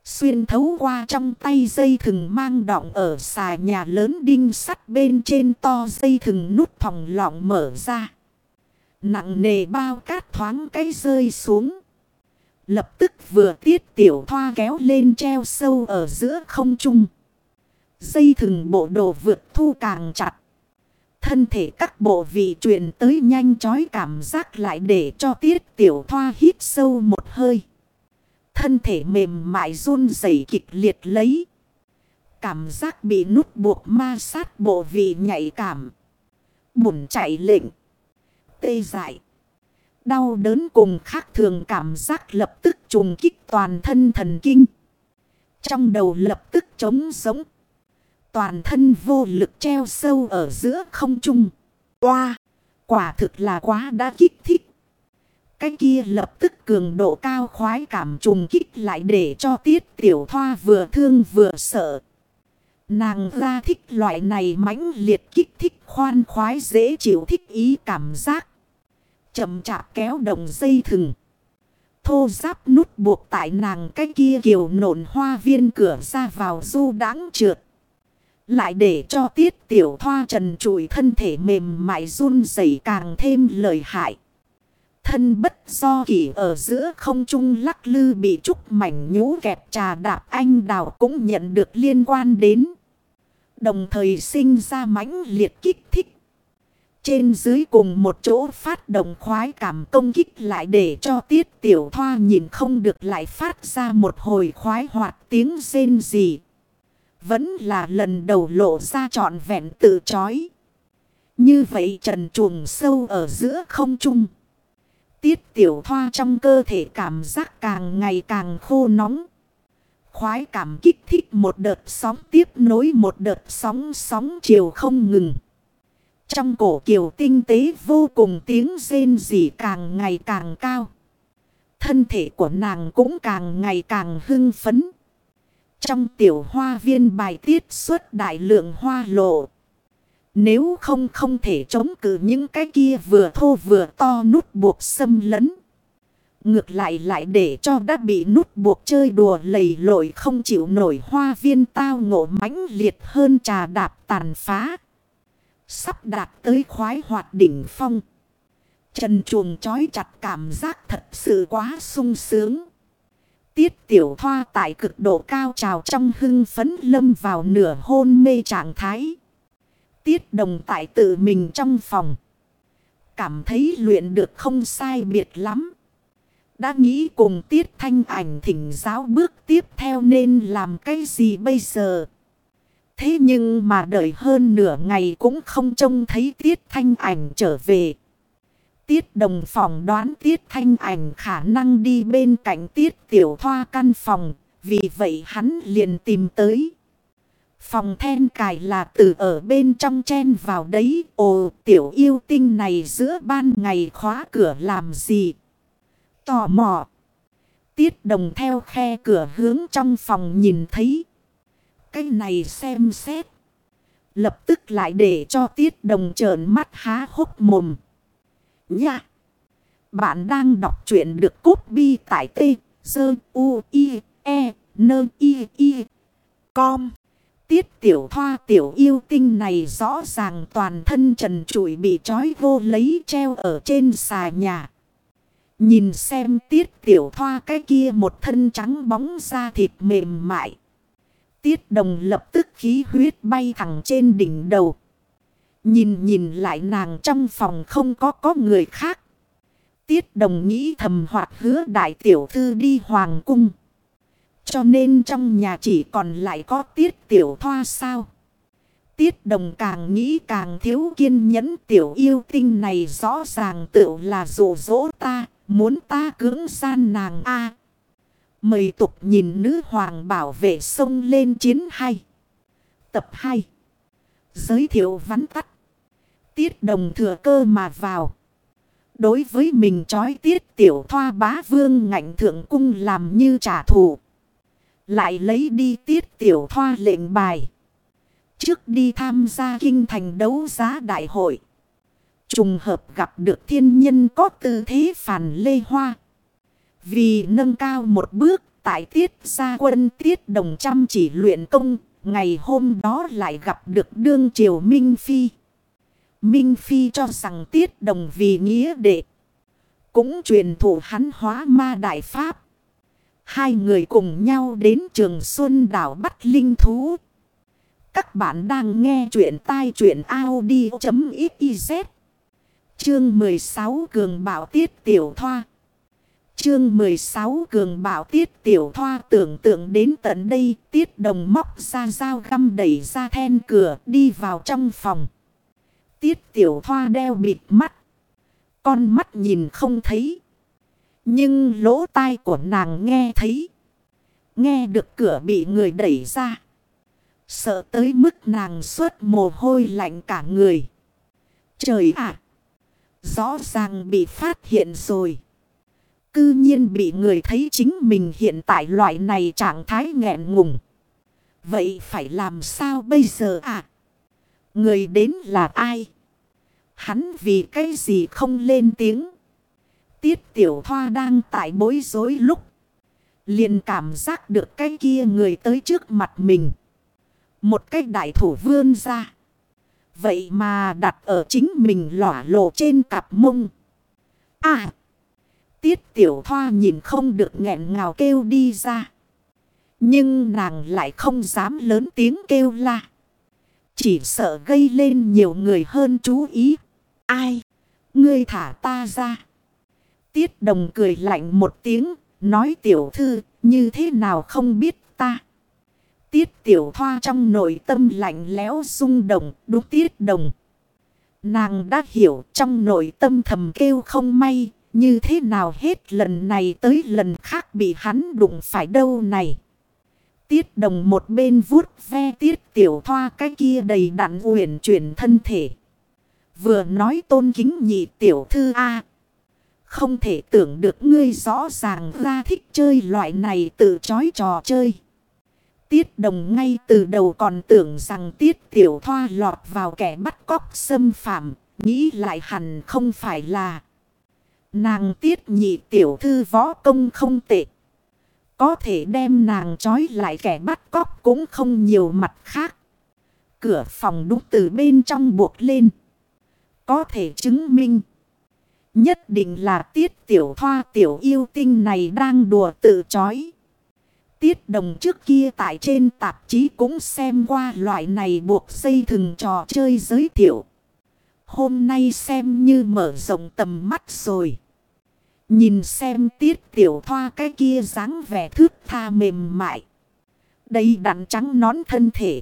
Xuyên thấu qua trong tay dây thừng mang đọng ở xà nhà lớn đinh sắt bên trên to dây thừng nút thòng lọng mở ra. Nặng nề bao cát thoáng cái rơi xuống. Lập tức vừa tiết tiểu thoa kéo lên treo sâu ở giữa không trung. Dây thừng bộ đồ vượt thu càng chặt. Thân thể các bộ vị truyền tới nhanh chói cảm giác lại để cho tiết tiểu thoa hít sâu một hơi. Thân thể mềm mại run rẩy kịch liệt lấy. Cảm giác bị nút buộc ma sát bộ vị nhạy cảm. Bùn chạy lệnh. Tê dại. Đau đớn cùng khác thường cảm giác lập tức trùng kích toàn thân thần kinh. Trong đầu lập tức trống sống. Toàn thân vô lực treo sâu ở giữa không trung. Oa! Quả thực là quá đã kích thích. Cái kia lập tức cường độ cao khoái cảm trùng kích lại để cho tiết tiểu thoa vừa thương vừa sợ. Nàng ra thích loại này mãnh liệt kích thích khoan khoái dễ chịu thích ý cảm giác. Chậm chạp kéo đồng dây thừng. Thô giáp nút buộc tại nàng cái kia kiều nộn hoa viên cửa ra vào du đáng trượt. Lại để cho tiết tiểu thoa trần trụi thân thể mềm mại run rẩy càng thêm lợi hại. Thân bất do kỷ ở giữa không trung lắc lư bị trúc mảnh nhũ kẹp trà đạp anh đào cũng nhận được liên quan đến. Đồng thời sinh ra mãnh liệt kích thích. Trên dưới cùng một chỗ phát động khoái cảm công kích lại để cho tiết tiểu thoa nhìn không được lại phát ra một hồi khoái hoạt tiếng rên gì. Vẫn là lần đầu lộ ra trọn vẹn tự chói. Như vậy trần chuồng sâu ở giữa không trung. Tiết tiểu thoa trong cơ thể cảm giác càng ngày càng khô nóng. Khoái cảm kích thích một đợt sóng tiếp nối một đợt sóng sóng chiều không ngừng. Trong cổ kiều tinh tế vô cùng tiếng rên rỉ càng ngày càng cao. Thân thể của nàng cũng càng ngày càng hưng phấn. Trong tiểu hoa viên bài tiết xuất đại lượng hoa lộ. Nếu không không thể chống cự những cái kia vừa thô vừa to nút buộc xâm lấn. Ngược lại lại để cho đã bị nút buộc chơi đùa lầy lội không chịu nổi hoa viên tao ngộ mãnh liệt hơn trà đạp tàn phá. Sắp đạt tới khoái hoạt đỉnh phong. Trần chuồng chói chặt cảm giác thật sự quá sung sướng. Tiết tiểu thoa tại cực độ cao trào trong hưng phấn lâm vào nửa hôn mê trạng thái. Tiết đồng tại tự mình trong phòng. Cảm thấy luyện được không sai biệt lắm. Đã nghĩ cùng tiết thanh ảnh thỉnh giáo bước tiếp theo nên làm cái gì bây giờ. Thế nhưng mà đợi hơn nửa ngày cũng không trông thấy tiết thanh ảnh trở về. Tiết đồng phòng đoán tiết thanh ảnh khả năng đi bên cạnh tiết tiểu thoa căn phòng. Vì vậy hắn liền tìm tới. Phòng then cài là từ ở bên trong chen vào đấy. Ồ, tiểu yêu tinh này giữa ban ngày khóa cửa làm gì? Tò mò. Tiết đồng theo khe cửa hướng trong phòng nhìn thấy. Cái này xem xét. Lập tức lại để cho tiết đồng trợn mắt há hốc mồm. Nha! Bạn đang đọc truyện được cốt bi tại t, dơ, u, i, e, nơ, i, i, com. Tiết tiểu thoa tiểu yêu tinh này rõ ràng toàn thân trần trụi bị trói vô lấy treo ở trên xà nhà. Nhìn xem tiết tiểu thoa cái kia một thân trắng bóng da thịt mềm mại. Tiết đồng lập tức khí huyết bay thẳng trên đỉnh đầu. Nhìn nhìn lại nàng trong phòng không có có người khác. Tiết đồng nghĩ thầm hoặc hứa đại tiểu thư đi hoàng cung. Cho nên trong nhà chỉ còn lại có tiết tiểu thoa sao. Tiết đồng càng nghĩ càng thiếu kiên nhẫn tiểu yêu tinh này rõ ràng tựu là dụ dỗ ta, muốn ta cưỡng gian nàng a Mời tục nhìn nữ hoàng bảo vệ sông lên chiến hay. Tập 2. Giới thiệu vắn tắt. Tiết đồng thừa cơ mà vào. Đối với mình trói tiết tiểu thoa bá vương ngạnh thượng cung làm như trả thù. Lại lấy đi tiết tiểu thoa lệnh bài. Trước đi tham gia kinh thành đấu giá đại hội. Trùng hợp gặp được thiên nhân có tư thế phản lê hoa. Vì nâng cao một bước, tại tiết gia quân tiết đồng chăm chỉ luyện công. Ngày hôm đó lại gặp được đương triều Minh Phi. Minh Phi cho rằng tiết đồng vì nghĩa đệ. Cũng truyền thủ hắn hóa ma đại pháp. Hai người cùng nhau đến trường Xuân đảo bắt linh thú. Các bạn đang nghe chuyện tai chuyện Audi.xyz. Chương 16 Cường Bảo Tiết Tiểu Thoa. Chương 16 Cường Bảo Tiết Tiểu Thoa tưởng tượng đến tận đây. Tiết đồng móc ra dao găm đẩy ra then cửa, đi vào trong phòng. Tiết Tiểu Thoa đeo bịt mắt. Con mắt nhìn không thấy. Nhưng lỗ tai của nàng nghe thấy. Nghe được cửa bị người đẩy ra. Sợ tới mức nàng suốt mồ hôi lạnh cả người. Trời ạ! rõ ràng bị phát hiện rồi. Cư nhiên bị người thấy chính mình hiện tại loại này trạng thái nghẹn ngùng. Vậy phải làm sao bây giờ ạ? Người đến là ai? Hắn vì cái gì không lên tiếng? Tiết tiểu thoa đang tại bối rối lúc. Liền cảm giác được cái kia người tới trước mặt mình. Một cái đại thủ vươn ra. Vậy mà đặt ở chính mình lỏa lộ trên cặp mông. À! Tiết tiểu thoa nhìn không được nghẹn ngào kêu đi ra. Nhưng nàng lại không dám lớn tiếng kêu la. Chỉ sợ gây lên nhiều người hơn chú ý. Ai? Ngươi thả ta ra. Tiết đồng cười lạnh một tiếng, nói tiểu thư, như thế nào không biết ta. Tiết tiểu thoa trong nội tâm lạnh lẽo rung động, đúng tiết đồng. Nàng đã hiểu trong nội tâm thầm kêu không may, như thế nào hết lần này tới lần khác bị hắn đụng phải đâu này. Tiết đồng một bên vuốt ve tiết tiểu thoa cái kia đầy đặn uyển chuyển thân thể. Vừa nói tôn kính nhị tiểu thư A. Không thể tưởng được ngươi rõ ràng ra thích chơi loại này tự chói trò chơi. Tiết đồng ngay từ đầu còn tưởng rằng tiết tiểu thoa lọt vào kẻ bắt cóc xâm phạm. Nghĩ lại hẳn không phải là. Nàng tiết nhị tiểu thư võ công không tệ. Có thể đem nàng trói lại kẻ bắt cóc cũng không nhiều mặt khác. Cửa phòng đúc từ bên trong buộc lên. Có thể chứng minh. Nhất định là tiết tiểu thoa tiểu yêu tinh này đang đùa tự chói. Tiết đồng trước kia tại trên tạp chí cũng xem qua loại này buộc xây thừng trò chơi giới thiệu. Hôm nay xem như mở rộng tầm mắt rồi. Nhìn xem tiết tiểu thoa cái kia dáng vẻ thước tha mềm mại. Đây đặn trắng nón thân thể.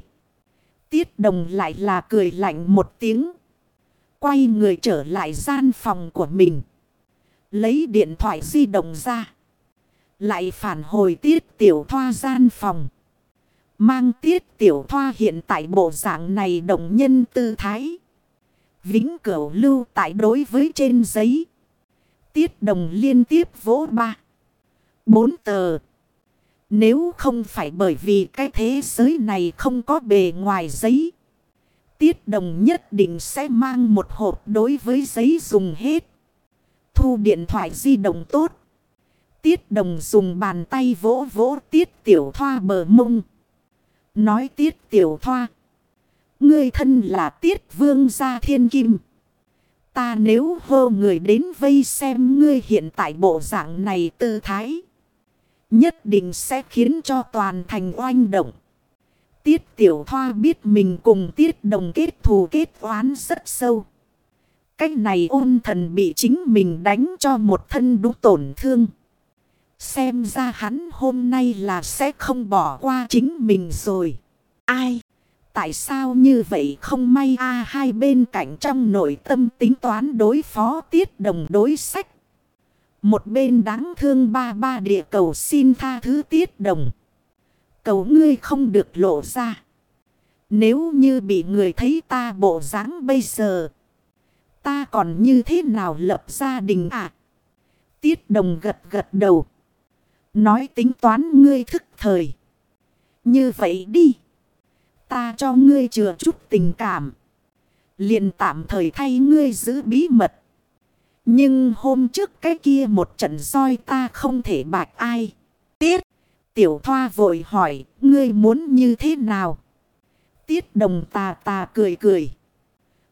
Tiết đồng lại là cười lạnh một tiếng. Quay người trở lại gian phòng của mình. Lấy điện thoại di động ra. Lại phản hồi tiết tiểu thoa gian phòng. Mang tiết tiểu thoa hiện tại bộ dạng này động nhân tư thái. Vĩnh cửu lưu tại đối với trên giấy. Tiết đồng liên tiếp vỗ ba. Bốn tờ. Nếu không phải bởi vì cái thế giới này không có bề ngoài giấy. Tiết đồng nhất định sẽ mang một hộp đối với giấy dùng hết. Thu điện thoại di động tốt. Tiết đồng dùng bàn tay vỗ vỗ tiết tiểu thoa bờ mông. Nói tiết tiểu thoa. người thân là tiết vương gia thiên kim. Ta nếu hô người đến vây xem ngươi hiện tại bộ dạng này tư thái. Nhất định sẽ khiến cho toàn thành oanh động. Tiết tiểu thoa biết mình cùng tiết đồng kết thù kết oán rất sâu. Cách này ôn thần bị chính mình đánh cho một thân đúng tổn thương. Xem ra hắn hôm nay là sẽ không bỏ qua chính mình rồi. Ai? Tại sao như vậy không may a hai bên cạnh trong nội tâm tính toán đối phó tiết đồng đối sách. Một bên đáng thương ba ba địa cầu xin tha thứ tiết đồng. Cầu ngươi không được lộ ra. Nếu như bị người thấy ta bộ dáng bây giờ. Ta còn như thế nào lập gia đình à? Tiết đồng gật gật đầu. Nói tính toán ngươi thức thời. Như vậy đi. Ta cho ngươi chừa chút tình cảm. liền tạm thời thay ngươi giữ bí mật. Nhưng hôm trước cái kia một trận soi ta không thể bạch ai. Tiết. Tiểu thoa vội hỏi. Ngươi muốn như thế nào? Tiết đồng tà tà cười cười.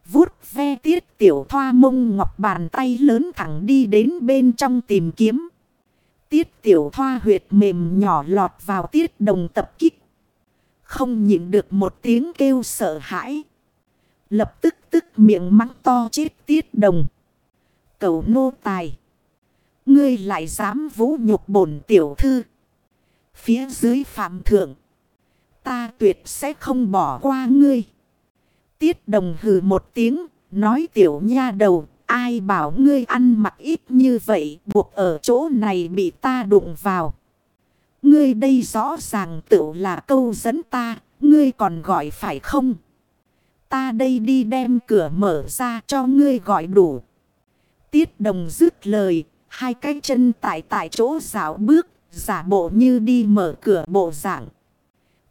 Vút ve tiết tiểu thoa mông ngọc bàn tay lớn thẳng đi đến bên trong tìm kiếm. Tiết tiểu thoa huyệt mềm nhỏ lọt vào tiết đồng tập kích. Không nhịn được một tiếng kêu sợ hãi. Lập tức tức miệng mắng to chết tiết đồng. Cầu nô tài. Ngươi lại dám vũ nhục bổn tiểu thư. Phía dưới phạm thượng. Ta tuyệt sẽ không bỏ qua ngươi. Tiết đồng hừ một tiếng. Nói tiểu nha đầu, Ai bảo ngươi ăn mặc ít như vậy, buộc ở chỗ này bị ta đụng vào. Ngươi đây rõ ràng tự là câu dẫn ta, ngươi còn gọi phải không? Ta đây đi đem cửa mở ra cho ngươi gọi đủ. Tiết đồng dứt lời, hai cái chân tại tại chỗ dạo bước, giả bộ như đi mở cửa bộ dạng.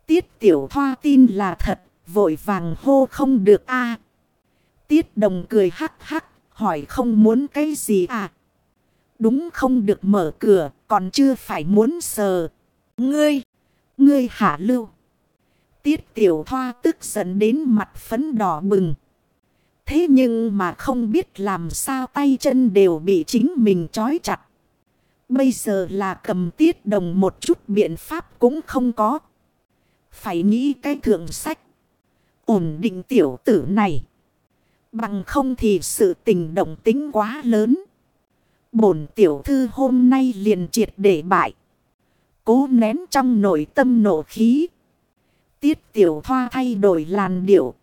Tiết tiểu thoa tin là thật, vội vàng hô không được a Tiết đồng cười hắc hắc, hỏi không muốn cái gì à? Đúng không được mở cửa, còn chưa phải muốn sờ. Ngươi, ngươi hạ lưu. Tiết tiểu thoa tức giận đến mặt phấn đỏ bừng. Thế nhưng mà không biết làm sao tay chân đều bị chính mình trói chặt. Bây giờ là cầm tiết đồng một chút biện pháp cũng không có. Phải nghĩ cái thượng sách. Ổn định tiểu tử này. Bằng không thì sự tình động tính quá lớn. Bổn tiểu thư hôm nay liền triệt để bại. Cố nén trong nội tâm nổ khí. Tiết tiểu thoa thay đổi làn điệu.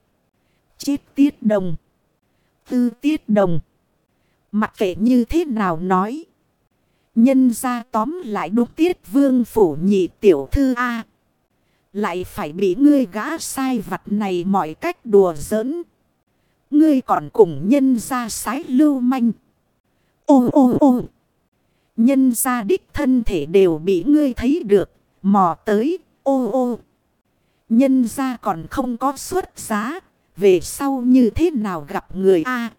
Chết tiết đồng. Tư tiết đồng. Mặc kệ như thế nào nói. Nhân ra tóm lại đúc tiết vương phủ nhị tiểu thư A. Lại phải bị ngươi gã sai vặt này mọi cách đùa giỡn. Ngươi còn cùng nhân ra sái lưu manh. Ô ô ô. Nhân ra đích thân thể đều bị ngươi thấy được. Mò tới. Ô ô. Nhân ra còn không có xuất giá. Về sau như thế nào gặp người A.